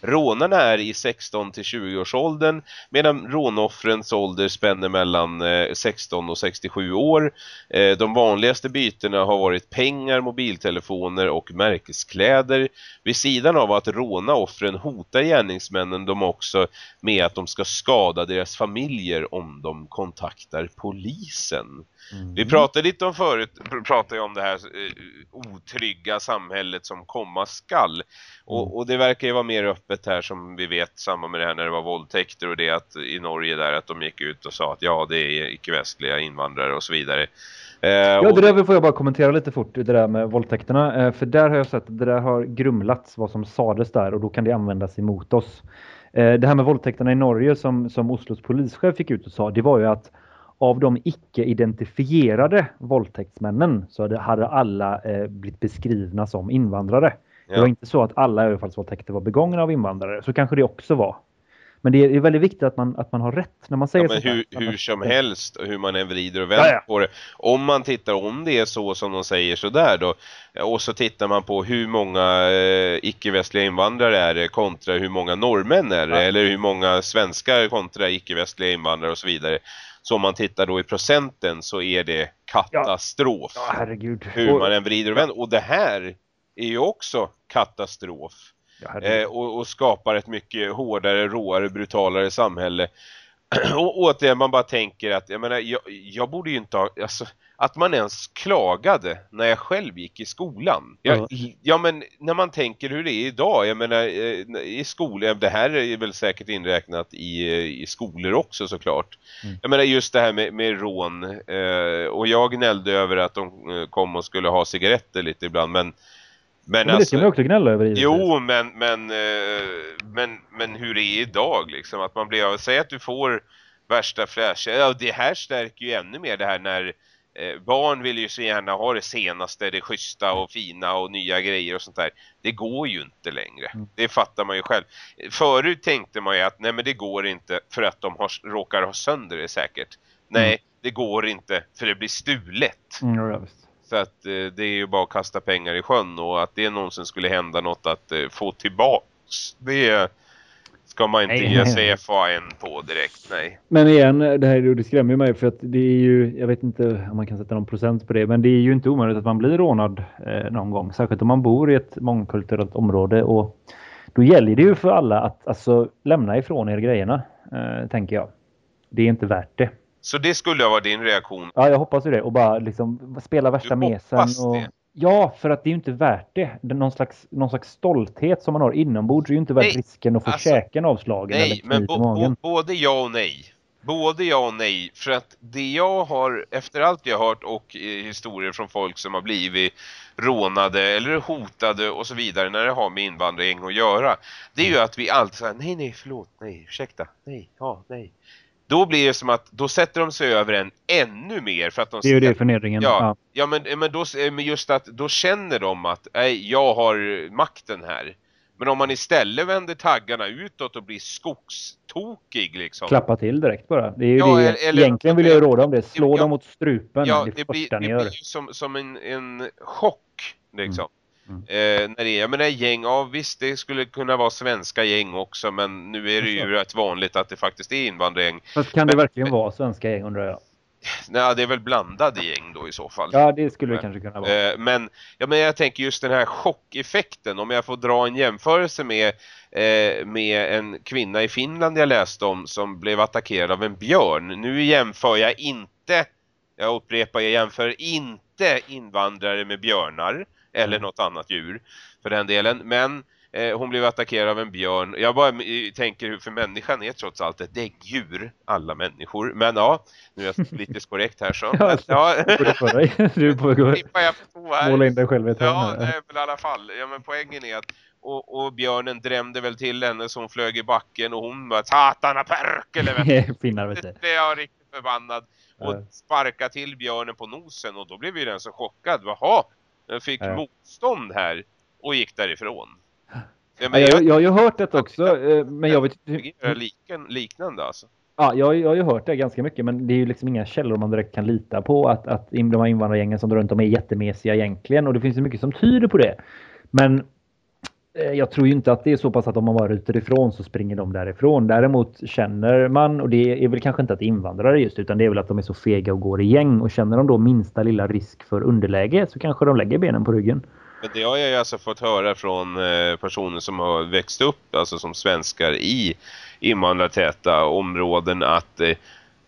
Rånarna är i 16 till 20 års åldern medan rånoffrens ålder spänner mellan eh, 16 och 67 år. Eh, de vanligaste bytena har varit pengar, mobiltelefoner och märkeskläder. Vid sidan av att råna offren hotar gärningsmännen de också med att de ska skada deras familjer om de kontaktar polisen. Mm. Vi pratade lite om förut, pratade om det här eh, otrygga samhället som komma skall. Och, mm. och, det verkar ju vara mer öppet här som vi vet samma med det här när det var våldtäkter och det att i Norge där att de gick ut och sa att ja det är icke-västliga invandrare och så vidare. Eh, ja det där får jag bara kommentera lite fort det där med våldtäkterna. Eh, för där har jag sett att det där har grumlats vad som sades där och då kan det användas emot oss. Eh, det här med våldtäkterna i Norge som, som Oslos polischef fick ut och sa det var ju att av de icke-identifierade våldtäktsmännen så hade alla eh, blivit beskrivna som invandrare. Ja. Det var inte så att alla överfallsvåldtäkter var begångna av invandrare. Så kanske det också var. Men det är väldigt viktigt att man, att man har rätt när man säger ja, men hur, hur som helst hur man än vrider och vänder ja, ja. på det. Om man tittar om det är så som de säger så där då och så tittar man på hur många eh, icke-västliga invandrare är det kontra hur många norrmän är det eller hur många svenskar kontra icke-västliga invandrare och så vidare. Så om man tittar då i procenten så är det katastrof. Ja, ja herregud. Hur man än vrider och vänder. Och det här är ju också katastrof. Ja, eh, och, och, skapar ett mycket hårdare, råare, brutalare samhälle. [clears throat] och återigen man bara tänker att jag menar, jag, jag borde ju inte ha, alltså, att man ens klagade när jag själv gick i skolan. Jag, ja. ja men när man tänker hur det är idag, jag menar eh, i skolan, det här är väl säkert inräknat i, i skolor också såklart. Mm. Jag menar just det här med, med rån eh, och jag gnällde över att de eh, kom och skulle ha cigaretter lite ibland men men, men alltså, det ska man också gnälla över i Jo, men, men, eh, men, men hur det är idag liksom, att man blir, säg att du får värsta flash, ja det här stärker ju ännu mer det här när eh, barn vill ju så gärna ha det senaste, det schyssta och fina och nya grejer och sånt där. Det går ju inte längre. Mm. Det fattar man ju själv. Förut tänkte man ju att nej men det går inte för att de har, råkar ha sönder det säkert. Nej, mm. det går inte för det blir stulet. Mm, ja, så att eh, det är ju bara att kasta pengar i sjön och att det någonsin skulle hända något att eh, få tillbaks. Det ska man inte nej, ge sig FAN på direkt, nej. Men igen, det här det skrämmer mig för att det är ju, jag vet inte om man kan sätta någon procent på det, men det är ju inte omöjligt att man blir rånad eh, någon gång. Särskilt om man bor i ett mångkulturellt område och då gäller det ju för alla att alltså lämna ifrån er grejerna, eh, tänker jag. Det är inte värt det. Så det skulle vara din reaktion? Ja, jag hoppas ju det. Och bara liksom spela värsta mesen. Och... Det. Ja, för att det är ju inte värt det. det någon, slags, någon slags stolthet som man har inombords är ju inte värt nej, risken att få alltså, käken avslagen. Nej, men bo, både ja och nej. Både ja och nej. För att det jag har, efter allt jag har hört och eh, historier från folk som har blivit rånade eller hotade och så vidare när det har med invandring att göra. Det är ju att vi alltid säger nej, nej, förlåt, nej, ursäkta, nej, ja, nej. Då blir det som att då sätter de sig över en ännu mer för att de Det är ju det förnedringen. Ja, ja. ja men, men då, just att då känner de att nej, jag har makten här. Men om man istället vänder taggarna utåt och blir skogstokig liksom. Klappa till direkt bara. Det är ju ja, det. Eller, Egentligen vill jag råda om det. Slå ja, dem mot strupen. Ja, det, det blir, det blir som, som en, en chock liksom. Mm. Mm. Eh, när det är, men det är gäng, ja visst det skulle kunna vara svenska gäng också men nu är det ju rätt vanligt att det faktiskt är invandrargäng. Fast kan det verkligen men, vara svenska gäng undrar jag? Nej, det är väl blandade gäng då i så fall. Ja, det skulle det kanske kunna vara. Eh, men, ja, men jag tänker just den här chockeffekten, om jag får dra en jämförelse med, eh, med en kvinna i Finland jag läste om som blev attackerad av en björn. Nu jämför jag inte, jag upprepar, jag jämför inte invandrare med björnar eller något annat djur för den delen. Men eh, hon blev attackerad av en björn. Jag bara tänker hur för människan är trots allt ett däggdjur, alla människor. Men ja, nu är jag [laughs] politiskt korrekt här så. ja, ja. Du på att [laughs] måla in dig själv i ett Ja, nej, men i alla fall. Ja, men poängen är att och, och björnen drämde väl till henne som flög i backen och hon bara satana perkele [laughs] Finnar vet du. Det är riktigt förbannad. Och sparka till björnen på nosen och då blev ju den så chockad. Jaha, den fick Ja. motstånd här och gick därifrån. Ja, Ja, jag, jag har ju hört det också, eh, men jag vet Det är liken, liknande alltså. Ja, jag, jag har ju hört det ganska mycket, men det är ju liksom inga källor man direkt kan lita på att, att de här invandrargängen som drar runt om är jättemesiga egentligen. Och det finns ju mycket som tyder på det. Men jag tror ju inte att det är så pass att om man bara ryter ifrån så springer de därifrån. Däremot känner man, och det är väl kanske inte att det är invandrare just, utan det är väl att de är så fega och går i gäng. Och känner de då minsta lilla risk för underläge så kanske de lägger benen på ryggen. Men det har jag ju alltså fått höra från eh, personer som har växt upp, alltså som svenskar i invandrartäta områden att eh,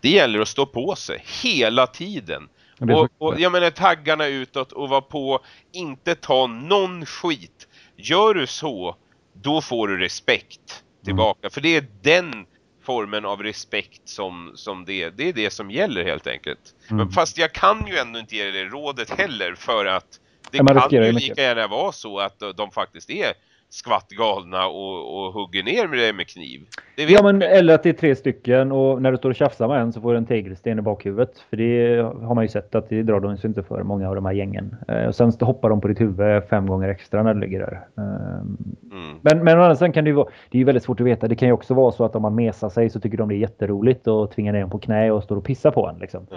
det gäller att stå på sig hela tiden. Och och jag menar taggarna utåt och vara på, inte ta någon skit. Gör du så, då får du respekt tillbaka. För det är den formen av respekt som, som det, det är det som gäller helt enkelt. Mm. Men fast jag kan ju ändå inte ge det rådet heller för att det kan ju ju lika mycket. gärna vara så att de faktiskt är skvattgalna och, och hugger ner med det med kniv. Det Ja, men eller att det är tre stycken och när du står och tjafsar med en så får du en tegelsten i bakhuvudet. För det har man ju sett att det drar de sig inte för många av de här gängen. Eh, och sen hoppar de på ditt huvud fem gånger extra när du ligger där. Eh, Mm. Men, men sidan kan det ju vara, det är ju väldigt svårt att veta. Det kan ju också vara så att om man mesar sig så tycker de det är jätteroligt och tvingar ner en på knä och står och pissar på en. Liksom. Ja.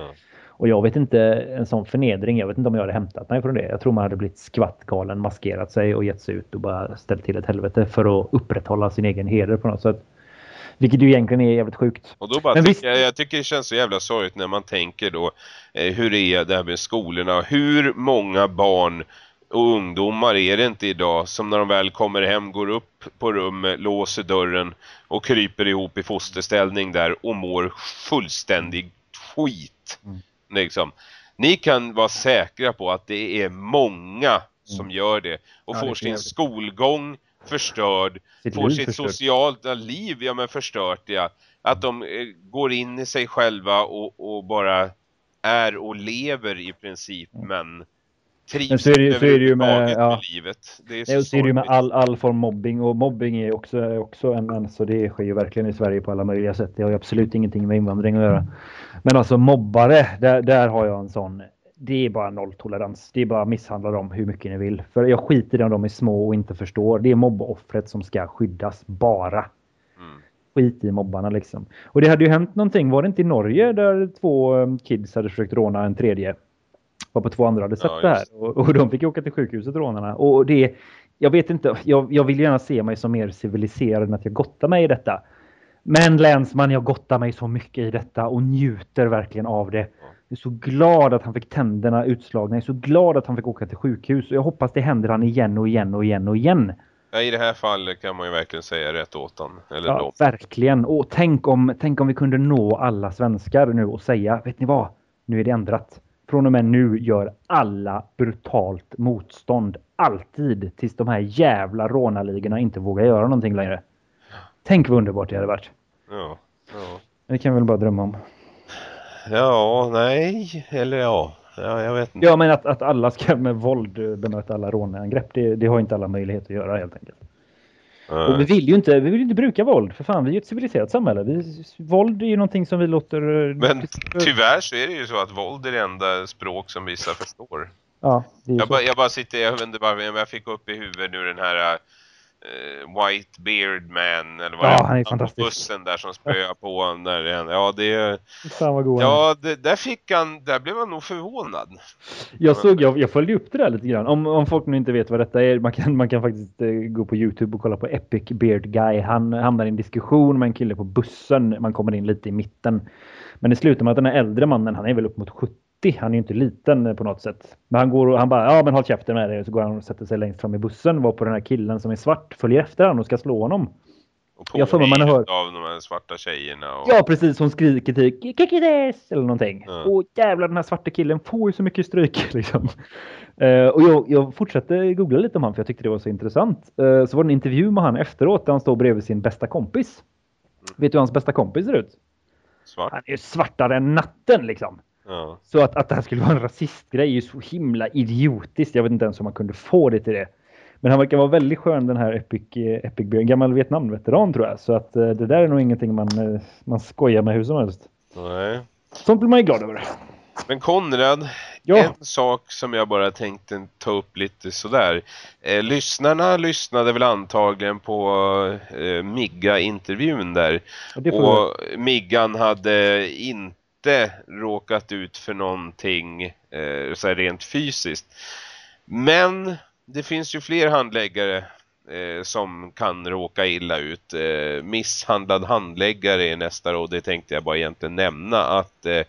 Och jag vet inte, en sån förnedring, jag vet inte om jag hade hämtat mig från det. Jag tror man hade blivit skvattgalen, maskerat sig och gett sig ut och bara ställt till ett helvete för att upprätthålla sin egen heder på något sätt. Vilket ju egentligen är jävligt sjukt. Och då bara Men tycker visst- jag, jag tycker det känns så jävla sorgligt när man tänker då eh, hur är det här med skolorna. Hur många barn och ungdomar är det inte idag som när de väl kommer hem går upp på rummet, låser dörren och kryper ihop i fosterställning där och mår fullständig skit. Mm. Liksom. Ni kan vara säkra på att det är många som gör det och Mm. Ja, det får är sin jävligt. skolgång förstörd Sitt får sitt förstört. sociala liv ja, men förstört ja. Att de eh, går in i sig själva och, och bara är och lever i princip men trivs Men så är det ju- inte så är det ju med- ja. med livet. Det är så, Nej, och så är det ju med all, all form mobbing och mobbing är också, också en, en, så det sker ju verkligen i Sverige på alla möjliga sätt. Det har ju absolut ingenting med invandring att göra. Men alltså mobbare, där, där har jag en sån. Det är bara nolltolerans. Det är bara misshandla dem hur mycket ni vill. För jag skiter i om de är små och inte förstår. Det är mobboffret som ska skyddas. Bara. Mm. Skit i mobbarna liksom. Och det hade ju hänt någonting. Var det inte i Norge där två eh, kids hade försökt råna en tredje? Var på två andra hade sett Ja, det här. Och, och de fick åka till sjukhuset rånarna. Och det, jag vet inte, jag, jag vill gärna se mig som mer civiliserad än att jag gottar mig i detta. Men länsman, jag gottar mig så mycket i detta och njuter verkligen av det. Jag är så glad att han fick tänderna utslagna. Jag är så glad att han fick åka till sjukhus. Och jag hoppas det händer han igen och igen och igen och igen. Ja, I det här fallet kan man ju verkligen säga rätt åt han. Eller Ja, dem. verkligen. Och tänk om, tänk om vi kunde nå alla svenskar nu och säga, vet ni vad? Nu är det ändrat. Från och med nu gör alla brutalt motstånd. Alltid. Tills de här jävla rånarligorna inte vågar göra någonting längre. Tänk vad underbart det hade varit. Ja. Ja. Det kan vi väl bara drömma om. ja, nej, eller ja. Ja, jag vet inte. Ja, men att, att alla ska med våld bemöta alla rånangrepp, det, det har inte alla möjlighet att göra helt enkelt. Eh, Och vi vill ju inte, vi vill inte bruka våld. För fan, vi är ju ett civiliserat samhälle. Vi, våld är ju någonting som vi låter... eh, Men tyvärr så är det ju så att våld är det enda språk som vissa förstår. Ja, Jag bara, jag bara sitter, jag inte bara, jag fick upp i huvudet nu den här uh, White Beard Man eller vad Ja, det han är fantastisk. bussen där som spöar på honom där igen. Ja, det, Fan vad god ja det, där fick han, där blev han nog förvånad. Jag, såg, jag, jag följde upp det där lite grann. Om, om folk nu inte vet vad detta är. Man kan, man kan faktiskt eh, gå på Youtube och kolla på Epic Beard Guy. Han hamnar i en diskussion med en kille på bussen. Man kommer in lite i mitten. Men det slutar med att den här äldre mannen, han är väl upp mot 70. Han är ju inte liten eh, på något sätt. Men han går och han bara, ja men håll käften med dig. Så går han och sätter sig längst fram i bussen. Var på den här killen som är svart följer efter honom och ska slå honom. Och Jag får man hört- av de här svarta tjejerna. Och, Ja, precis. Hon skriker till Kikides eller någonting. Ja. Och jävlar, den här svarta killen får ju så mycket stryk. [laughs] Liksom. Eh, och jag, jag fortsatte googla lite om han för jag tyckte det var så intressant. Eh, så var det en intervju med han efteråt där han står bredvid sin bästa kompis. Vet du hur hans bästa kompis ser ut? svart. Han är ju svartare än natten liksom. Ja. Så att, att det här skulle vara en rasistgrej är ju så himla idiotiskt. Jag vet inte ens om man kunde få det till det. Men han verkar vara väldigt skön den här Epic, eh, Epic en gammal Vietnamveteran tror jag. Så att eh, det där är nog ingenting man, eh, man skojar med hur som helst. Nej. Sånt blir man ju glad över. Men Konrad, ja. en sak som jag bara tänkte ta upp lite sådär. Eh, lyssnarna lyssnade väl antagligen på eh, Migga-intervjun där. Och Miggan hade inte råkat ut för någonting eh, så rent fysiskt. Men det finns ju fler handläggare eh, som kan råka illa ut. Eh, misshandlad handläggare är nästa och det tänkte jag bara egentligen nämna att eh,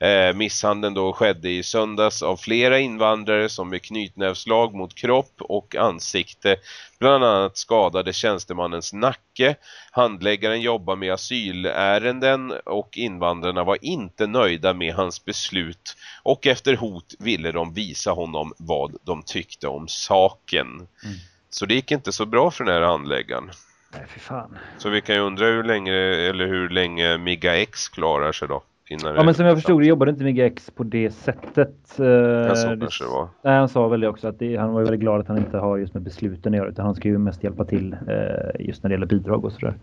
eh, misshandeln då skedde i söndags av flera invandrare som med knytnävslag mot kropp och ansikte bland annat skadade tjänstemannens nacke. Handläggaren jobbar med asylärenden och invandrarna var inte nöjda med hans beslut och efter hot ville de visa honom vad de tyckte om saken. Mm. Så det gick inte så bra för den här handläggaren. Nej, för fan. Så vi kan ju undra hur länge, eller hur länge Miga X klarar sig då. Ja men som jag förstod det jobbade inte med GX på det sättet. Ja, så kanske det var. Nej, han sa väl det också att det, han var väldigt glad att han inte har just med besluten att göra utan han ska ju mest hjälpa till eh, just när det gäller bidrag och sådär.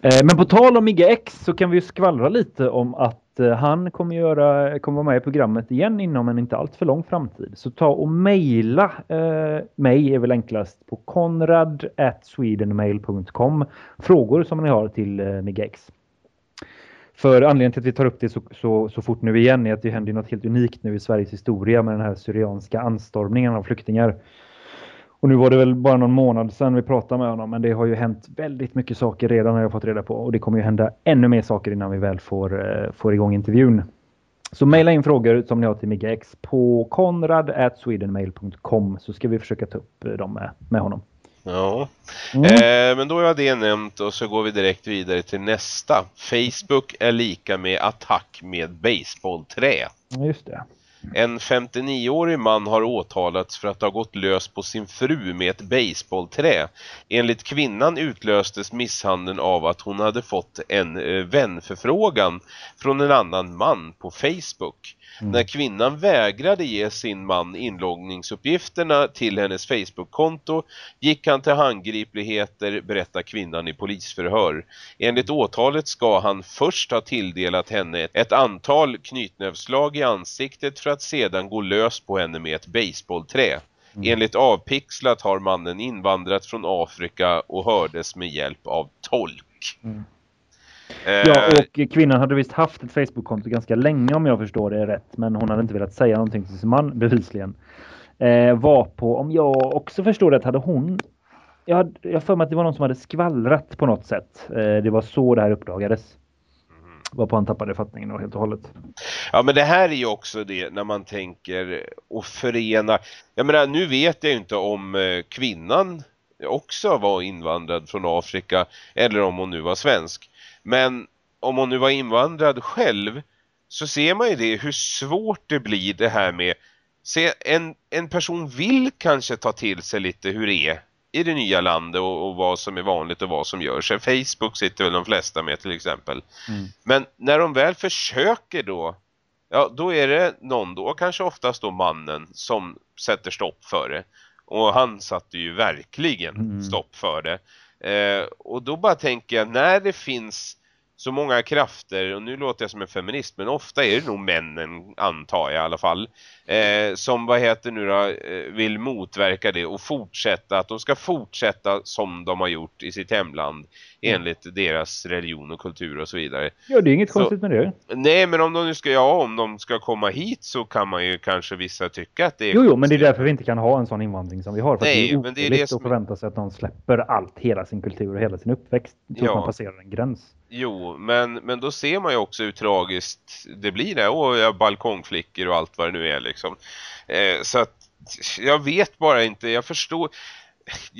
Mm. men på tal om Migga X så kan vi ju skvallra lite om att eh, han kommer, göra, kommer vara med i programmet igen inom en inte allt för lång framtid. Så ta och mejla eh, mig är väl enklast på konrad swedenmail.com frågor som ni har till eh, Migga X. För anledningen till att vi tar upp det så, så, så fort nu igen är att det händer något helt unikt nu i Sveriges historia med den här syrianska anstormningen av flyktingar. Och nu var det väl bara någon månad sedan vi pratade med honom men det har ju hänt väldigt mycket saker redan har jag fått reda på och det kommer ju hända ännu mer saker innan vi väl får, eh, får igång intervjun. Så mejla in frågor som ni har till Migge X på konrad.swedenmail.com så ska vi försöka ta upp eh, dem med, med honom. Ja, mm. eh, men då är det nämnt och så går vi direkt vidare till nästa. Facebook är lika med attack med baseballträ. Just det. En 59-årig man har åtalats för att ha gått lös på sin fru med ett baseballträ. Enligt kvinnan utlöstes misshandeln av att hon hade fått en eh, vänförfrågan från en annan man på Facebook. Mm. När kvinnan vägrade ge sin man inloggningsuppgifterna till hennes Facebook-konto gick han till handgripligheter, berättar kvinnan i polisförhör. Enligt åtalet ska han först ha tilldelat henne ett antal knytnävslag i ansiktet för att sedan gå lös på henne med ett baseballträ. Mm. Enligt avpixlat har mannen invandrat från Afrika och hördes med hjälp av tolk. Mm. Ja, eh, och kvinnan hade visst haft ett Facebook-konto ganska länge om jag förstår det rätt. Men hon hade inte velat säga någonting till sin man bevisligen. Eh, var på, om jag också förstår det, hade hon... Jag har jag för mig att det var någon som hade skvallrat på något sätt. Eh, det var så det här uppdagades. Mm. Var på han tappade fattningen då helt och hållet. Ja men det här är ju också det när man tänker och förena. Jag menar nu vet jag ju inte om eh, kvinnan också var invandrad från Afrika eller om hon nu var svensk. Men om hon nu var invandrad själv så ser man ju det hur svårt det blir det här med se en, en person vill kanske ta till sig lite hur det är i det nya landet och, och, vad som är vanligt och vad som görs. Facebook sitter väl de flesta med till exempel. Mm. Men när de väl försöker då ja då är det någon då, kanske oftast då mannen som sätter stopp för det. Och han satte ju verkligen mm. stopp för det. Eh, och då bara tänker jag, när det finns så många krafter, och nu låter jag som en feminist, men ofta är det nog männen, antar jag i alla fall, eh, som vad heter nu då, eh, vill motverka det och fortsätta, att de ska fortsätta som de har gjort i sitt hemland mm. enligt deras religion och kultur och så vidare. Ja, det är inget så, konstigt med det. Nej, men om de nu ska, ja, om de ska komma hit så kan man ju kanske vissa tycka att det är Jo, jo men det är därför vi inte kan ha en sån invandring som vi har. För Nej, det är men det är det som... att förvänta sig att de släpper allt, hela sin kultur och hela sin uppväxt tills ja. man passerar en gräns. Jo, men, men då ser man ju också hur tragiskt det blir det. Och ja, balkongflickor och allt vad det nu är liksom. Eh, så att jag vet bara inte, jag förstår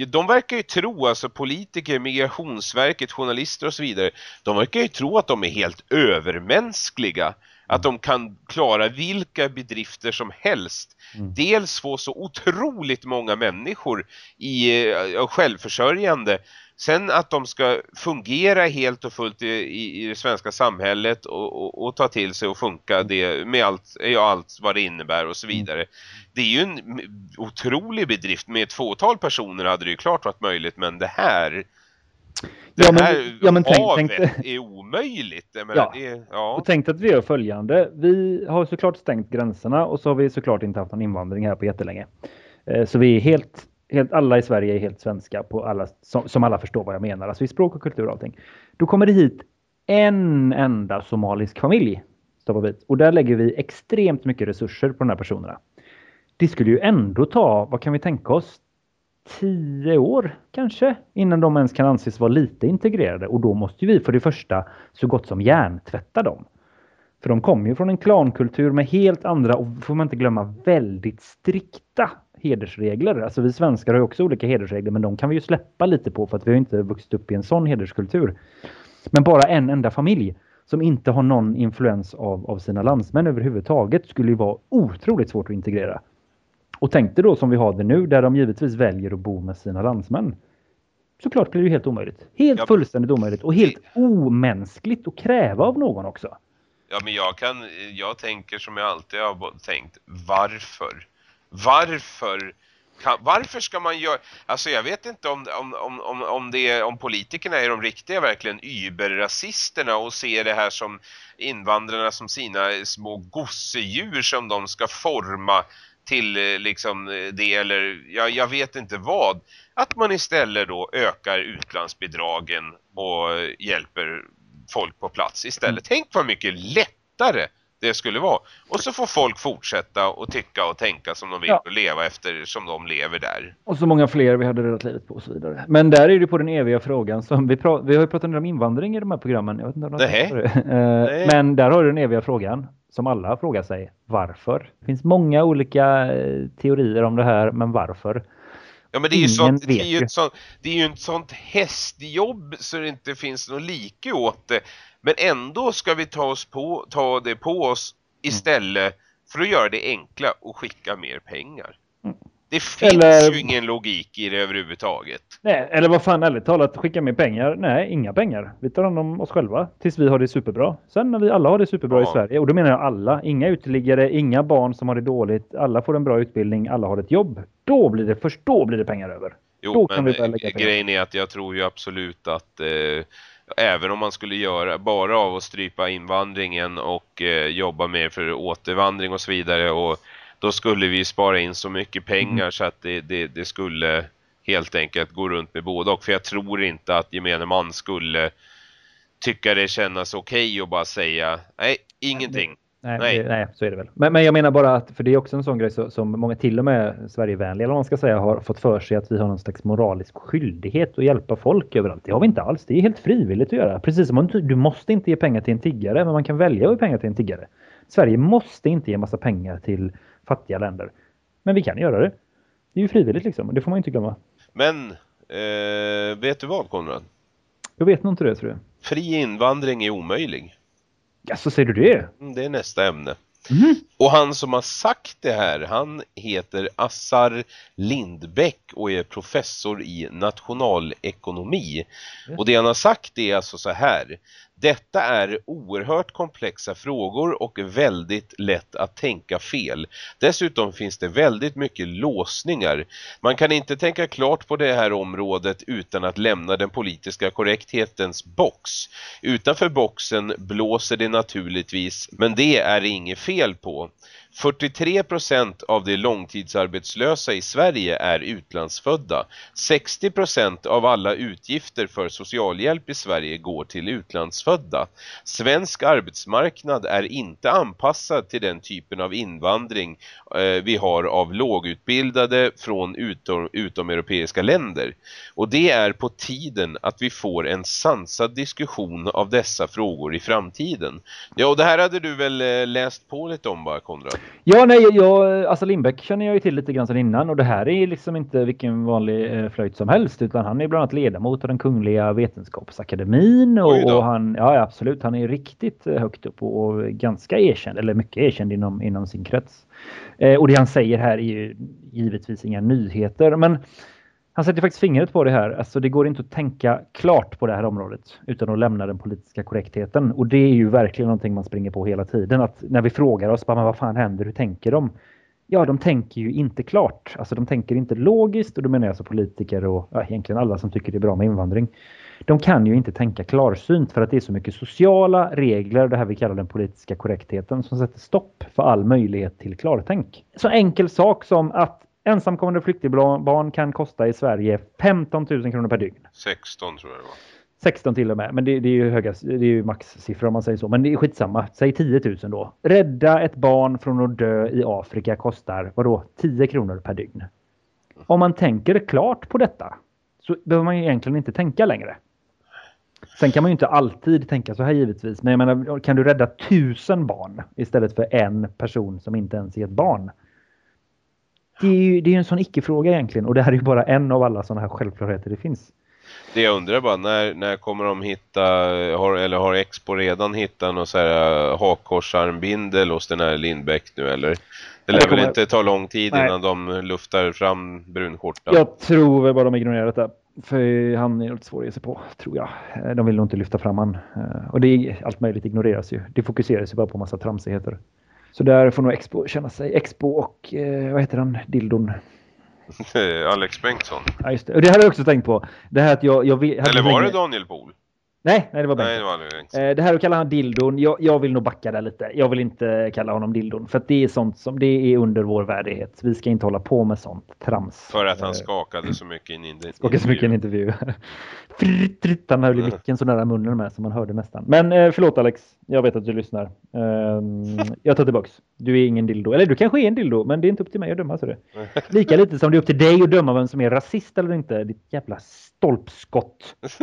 de verkar ju tro, alltså politiker, migrationsverket, journalister och så vidare, de verkar ju tro att de är helt övermänskliga. Att de kan klara vilka bedrifter som helst. Mm. Dels få så otroligt många människor i uh, självförsörjande Sen att de ska fungera helt och fullt i, i, i det svenska samhället och, och, och, ta till sig och funka det med allt, ja, allt vad det innebär och så mm. vidare. Det är ju en otrolig bedrift. Med ett fåtal personer hade det ju klart varit möjligt men det här det ja, men, här ja, men tänk, tänk, är omöjligt. Menar, ja. Det, ja. Och tänk att vi gör följande. Vi har såklart stängt gränserna och så har vi såklart inte haft någon invandring här på jättelänge. Eh, så vi är helt, helt alla i Sverige är helt svenska på alla, som, som alla förstår vad jag menar. Alltså i språk och kultur och allting. Då kommer det hit en enda somalisk familj. Och där lägger vi extremt mycket resurser på de här personerna. Det skulle ju ändå ta, vad kan vi tänka oss, tio år kanske innan de ens kan anses vara lite integrerade och då måste vi för det första så gott som hjärntvätta dem. För de kommer ju från en klankultur med helt andra och får man inte glömma väldigt strikta hedersregler. Alltså vi svenskar har ju också olika hedersregler men de kan vi ju släppa lite på för att vi har inte vuxit upp i en sån hederskultur. Men bara en enda familj som inte har någon influens av, av sina landsmän överhuvudtaget skulle ju vara otroligt svårt att integrera. Och tänk dig då som vi har det nu där de givetvis väljer att bo med sina landsmän. Såklart blir det ju helt omöjligt. Helt ja, fullständigt omöjligt och helt det... omänskligt att kräva av någon också. Ja men jag kan, jag tänker som jag alltid har tänkt, varför? Varför? Kan, varför ska man göra, alltså jag vet inte om, om, om, om, det om politikerna är de riktiga verkligen überrasisterna och ser det här som invandrarna som sina små gosedjur som de ska forma till eh, liksom eh, det eller ja, jag vet inte vad. Att man istället då ökar utlandsbidragen och hjälper folk på plats istället. Mm. Tänk vad mycket lättare det skulle vara. Och så får folk fortsätta och tycka och tänka som de vill ja. och leva efter som de lever där. Och så många fler vi hade räddat livet på och så vidare. Men där är det på den eviga frågan som vi, vi har ju pratat om invandring i de här programmen. Jag vet inte om Nej. Nej. Men där har du den eviga frågan som alla frågar sig varför. Det finns många olika eh, teorier om det här, men varför? Ja men det är ju, sånt, det är ju, ett sånt, det är ju ett sånt hästjobb så det inte finns något like åt det. Men ändå ska vi ta, oss på, ta det på oss istället mm. för att göra det enkla och skicka mer pengar. Mm. Det finns eller... ju ingen logik i det överhuvudtaget. Nej, eller vad fan ärligt talat, skicka mer pengar? Nej, inga pengar. Vi tar hand om oss själva tills vi har det superbra. Sen när vi alla har det superbra ja. i Sverige, och då menar jag alla, inga uteliggare, inga barn som har det dåligt, alla får en bra utbildning, alla har ett jobb. Då blir det, först då blir det pengar över. Jo, då kan vi lägga grejen är att jag tror ju absolut att eh, även om man skulle göra bara av att strypa invandringen och eh, jobba mer för återvandring och så vidare och då skulle vi spara in så mycket pengar mm. så att det, det, det, skulle helt enkelt gå runt med båda. Och för jag tror inte att gemene man skulle tycka det kännas okej okay att bara säga nej, ingenting. Nej, nej. Det, nej, så är det väl. Men, men jag menar bara att, för det är också en sån grej så, som många till och med Sverigevänliga, eller vad man ska säga, har fått för sig att vi har någon slags moralisk skyldighet att hjälpa folk överallt. Det har vi inte alls. Det är helt frivilligt att göra. Precis som du, du måste inte ge pengar till en tiggare, men man kan välja att ge pengar till en tiggare. Sverige måste inte ge massa pengar till fattiga länder. Men vi kan göra det. Det är ju frivilligt liksom, det får man inte glömma. Men, eh, vet du vad Konrad? Jag vet nog inte det tror jag. Fri invandring är omöjlig. Ja, så säger du det? Mm, det är nästa ämne. Mm. Och han som har sagt det här, han heter Assar Lindbäck och är professor i nationalekonomi. Mm. Och det han har sagt är alltså så här. Detta är oerhört komplexa frågor och väldigt lätt att tänka fel. Dessutom finns det väldigt mycket låsningar. Man kan inte tänka klart på det här området utan att lämna den politiska korrekthetens box. Utanför boxen blåser det naturligtvis, men det är det inget fel på. 43% av de långtidsarbetslösa i Sverige är utlandsfödda. 60% av alla utgifter för socialhjälp i Sverige går till utlandsfödda. Svensk arbetsmarknad är inte anpassad till den typen av invandring eh, vi har av lågutbildade från utom, utomeuropeiska länder. Och det är på tiden att vi får en sansad diskussion av dessa frågor i framtiden. Ja, och det här hade du väl eh, läst på lite om bara, Konrad? Ja, nej, jag, alltså Lindbäck känner jag ju till lite grann sedan innan och det här är liksom inte vilken vanlig eh, flöjt som helst utan han är bland annat ledamot av den kungliga vetenskapsakademin och, och han, ja absolut, han är riktigt eh, högt upp och, och, ganska erkänd, eller mycket erkänd inom, inom sin krets. Eh, och det han säger här är ju givetvis inga nyheter men han sätter faktiskt fingret på det här. Alltså det går inte att tänka klart på det här området utan att lämna den politiska korrektheten. Och det är ju verkligen någonting man springer på hela tiden. Att när vi frågar oss, bara, vad fan händer, hur tänker de? Ja, de tänker ju inte klart. Alltså de tänker inte logiskt och då menar jag alltså politiker och ja, egentligen alla som tycker det är bra med invandring. De kan ju inte tänka klarsynt för att det är så mycket sociala regler, det här vi kallar den politiska korrektheten, som sätter stopp för all möjlighet till klartänk. Så enkel sak som att ensamkommande flyktingbarn kan kosta i Sverige 15 000 kronor per dygn. 16 tror jag det var. 16 till och med, men det, det är ju höga, det är ju maxsiffror om man säger så. Men det är skitsamma, säg 10 000 då. Rädda ett barn från att dö i Afrika kostar, vadå, 10 kronor per dygn. Om man tänker klart på detta så behöver man ju egentligen inte tänka längre. Sen kan man ju inte alltid tänka så här givetvis, men jag menar, kan du rädda tusen barn istället för en person som inte ens är ett barn? Det är ju det är en sån icke-fråga egentligen och det här är ju bara en av alla sådana här självklarheter det finns. Det jag undrar bara, när, när kommer de hitta, har, eller har Expo redan hittat någon så här uh, hakkorsarmbindel hos den här Lindbäck nu eller? Det lär kommer- väl inte ta lång tid Nej. innan de luftar fram brunskjortan? Jag tror väl bara de ignorerar detta. För han är lite svår att ge sig på, tror jag. Eh, De vill nog inte lyfta fram han. Eh, Och det är, allt möjligt ignoreras ju. Det fokuseras ju bara på massa tramsigheter. Så där får nog Expo känna sig. Expo och, eh, vad heter han, Dildon. [laughs] Alex Bengtsson. Ja, just det. Och det hade jag också tänkt på. Det här att jag... jag hade Eller var länge- det Daniel Pohl? Nej, nej, det var Nej, Bengt. det var Alex Bengtsson. Eh, Det här att kalla han Dildon, jag, jag vill nog backa där lite. Jag vill inte kalla honom Dildon. För att det är sånt som, det är under vår värdighet. Vi ska inte hålla på med sånt trams. För att han Eh, skakade så mycket i en intervju. Skakade så mycket i en intervju. [laughs] Fritt, han höll i micken så nära munnen med som man hörde nästan. Men eh, förlåt Alex, jag vet att du lyssnar. Ehm, [laughs] jag tar tillbaks. Du är ingen dildo. Eller du kanske är en dildo, men det är inte upp till mig att döma. Så det. Lika lite som det är upp till dig att döma vem som är rasist eller inte. Ditt jävla stolpskott. [laughs]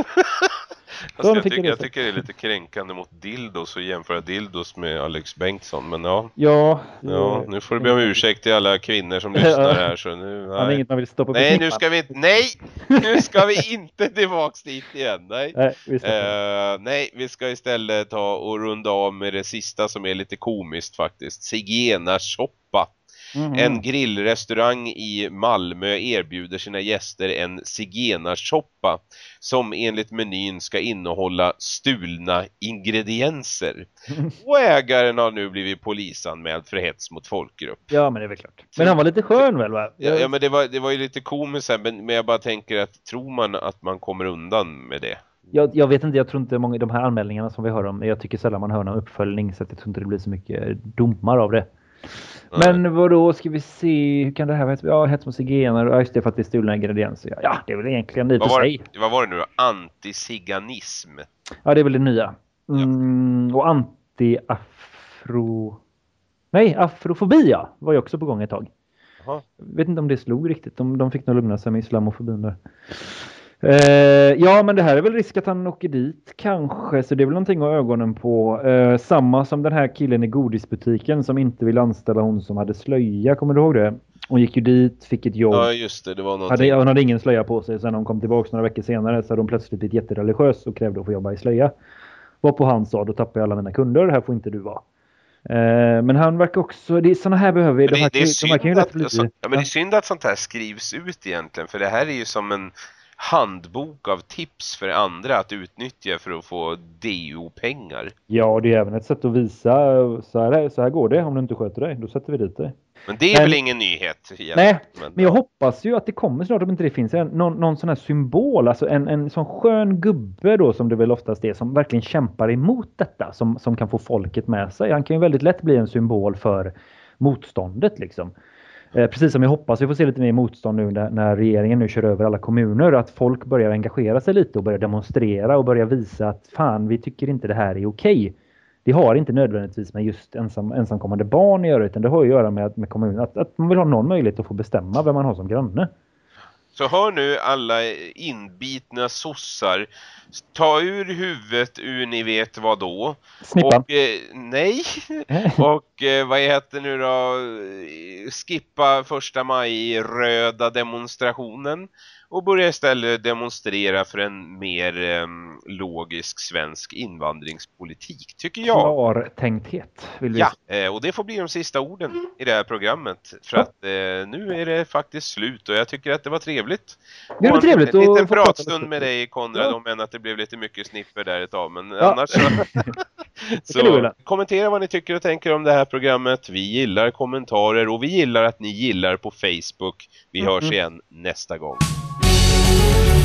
Alltså, jag, tycker, det jag tycker det är lite kränkande mot dildos och jämföra dildos med Alex Bengtsson. Men ja, Ja, ja nu får du be om ursäkt till alla kvinnor som lyssnar här. Så nu, [laughs] Han nej. inget man vill stoppa nej, nu ska vi inte, nej! Nu ska vi inte tillbaks dit igen. Nej. [laughs] Nej, vi stoppar. Eh, nej, vi ska istället ta och runda av med det sista som är lite komiskt faktiskt. Zigenarshoppa. Mhm. En grillrestaurang i Malmö erbjuder sina gäster en zigenarshoppa som enligt menyn ska innehålla stulna ingredienser. [laughs] Och ägaren har nu blivit polisanmäld för hets mot folkgrupp. Ja, men det är väl klart. Men han var lite skön väl va? Ja, ja men det var, det var ju lite komiskt här, men, men jag bara tänker att tror man att man kommer undan med det? Jag, jag vet inte, jag tror inte många de här anmälningarna som vi hör om, jag tycker sällan man hör någon uppföljning så att jag tror inte det blir så mycket domar av det. Men vad då ska vi se, hur kan det här vara? Ja, hets mot zigenare, ja just det för att det är stulna ingredienser. Ja, Ja, det är väl egentligen i och vad, för var, sig. vad var det nu då? Antisiganism. Ja, det är väl det nya. Mm, och anti-afro... Nej, afrofobi ja, var ju också på gång ett tag. Jaha. vet inte om det slog riktigt. De, de fick nog lugna sig med islamofobin där. Eh, ja, men det här är väl risk att han åker dit kanske, så det är väl någonting att ha ögonen på. Eh, samma som den här killen i godisbutiken som inte vill anställa hon som hade slöja, kommer du ihåg det? Hon gick ju dit, fick ett jobb. Ja just det, det var någonting. Hade, hon hade ingen slöja på sig. Sen hon kom tillbaka några veckor senare så hade hon plötsligt blivit jättereligiös och krävde att få jobba i slöja. Var på han sa, då tappar jag alla mina kunder, här får inte du vara. Eh, men han verkar också, det är såna här behöver vi. De här, det, är de här kan ju lätt att, bli... alltså, ja, men det är synd att sånt här skrivs ut egentligen för det här är ju som en handbok av tips för andra att utnyttja för att få DO-pengar. Ja, det är även ett sätt att visa så här, så här går det om du inte sköter dig. Då sätter vi dit dig. Men det är Men- väl ingen nyhet egentligen. Nej, men, Men jag hoppas ju att det kommer snart om inte det finns en, någon, någon sån här symbol, alltså en, en sån skön gubbe då som det väl oftast är som verkligen kämpar emot detta som, som kan få folket med sig. Han kan ju väldigt lätt bli en symbol för motståndet liksom. Eh, precis som jag hoppas vi får se lite mer motstånd nu när, när regeringen nu kör över alla kommuner, att folk börjar engagera sig lite och börjar demonstrera och börjar visa att fan, vi tycker inte det här är okej. Det har inte nödvändigtvis med just ensam, ensamkommande barn att göra utan det har att göra med, med kommunen, att, att man vill ha någon möjlighet att få bestämma vem man har som granne. Så hör nu alla inbitna sossar. Ta ur huvudet ur ni vet vad då. Snippan. Och eh, nej. [laughs] Och eh, vad heter nu då? Skippa första maj röda demonstrationen. Och börja istället demonstrera för en mer eh, logisk svensk invandringspolitik, tycker jag. Klartänkthet vill vi Ja, eh, och det får bli de sista orden i det här programmet. För att eh, nu är det faktiskt slut och jag tycker att det var trevligt. Det var Och en trevligt liten, pratstund med dig Konrad Ja. om än att det blev lite mycket snipper där ett tag. Men Ja. annars så, [laughs] så kommentera vad ni tycker och tänker om det här programmet. Vi gillar kommentarer och vi gillar att ni gillar på Facebook. Vi hörs Mm. igen nästa gång. Thank you.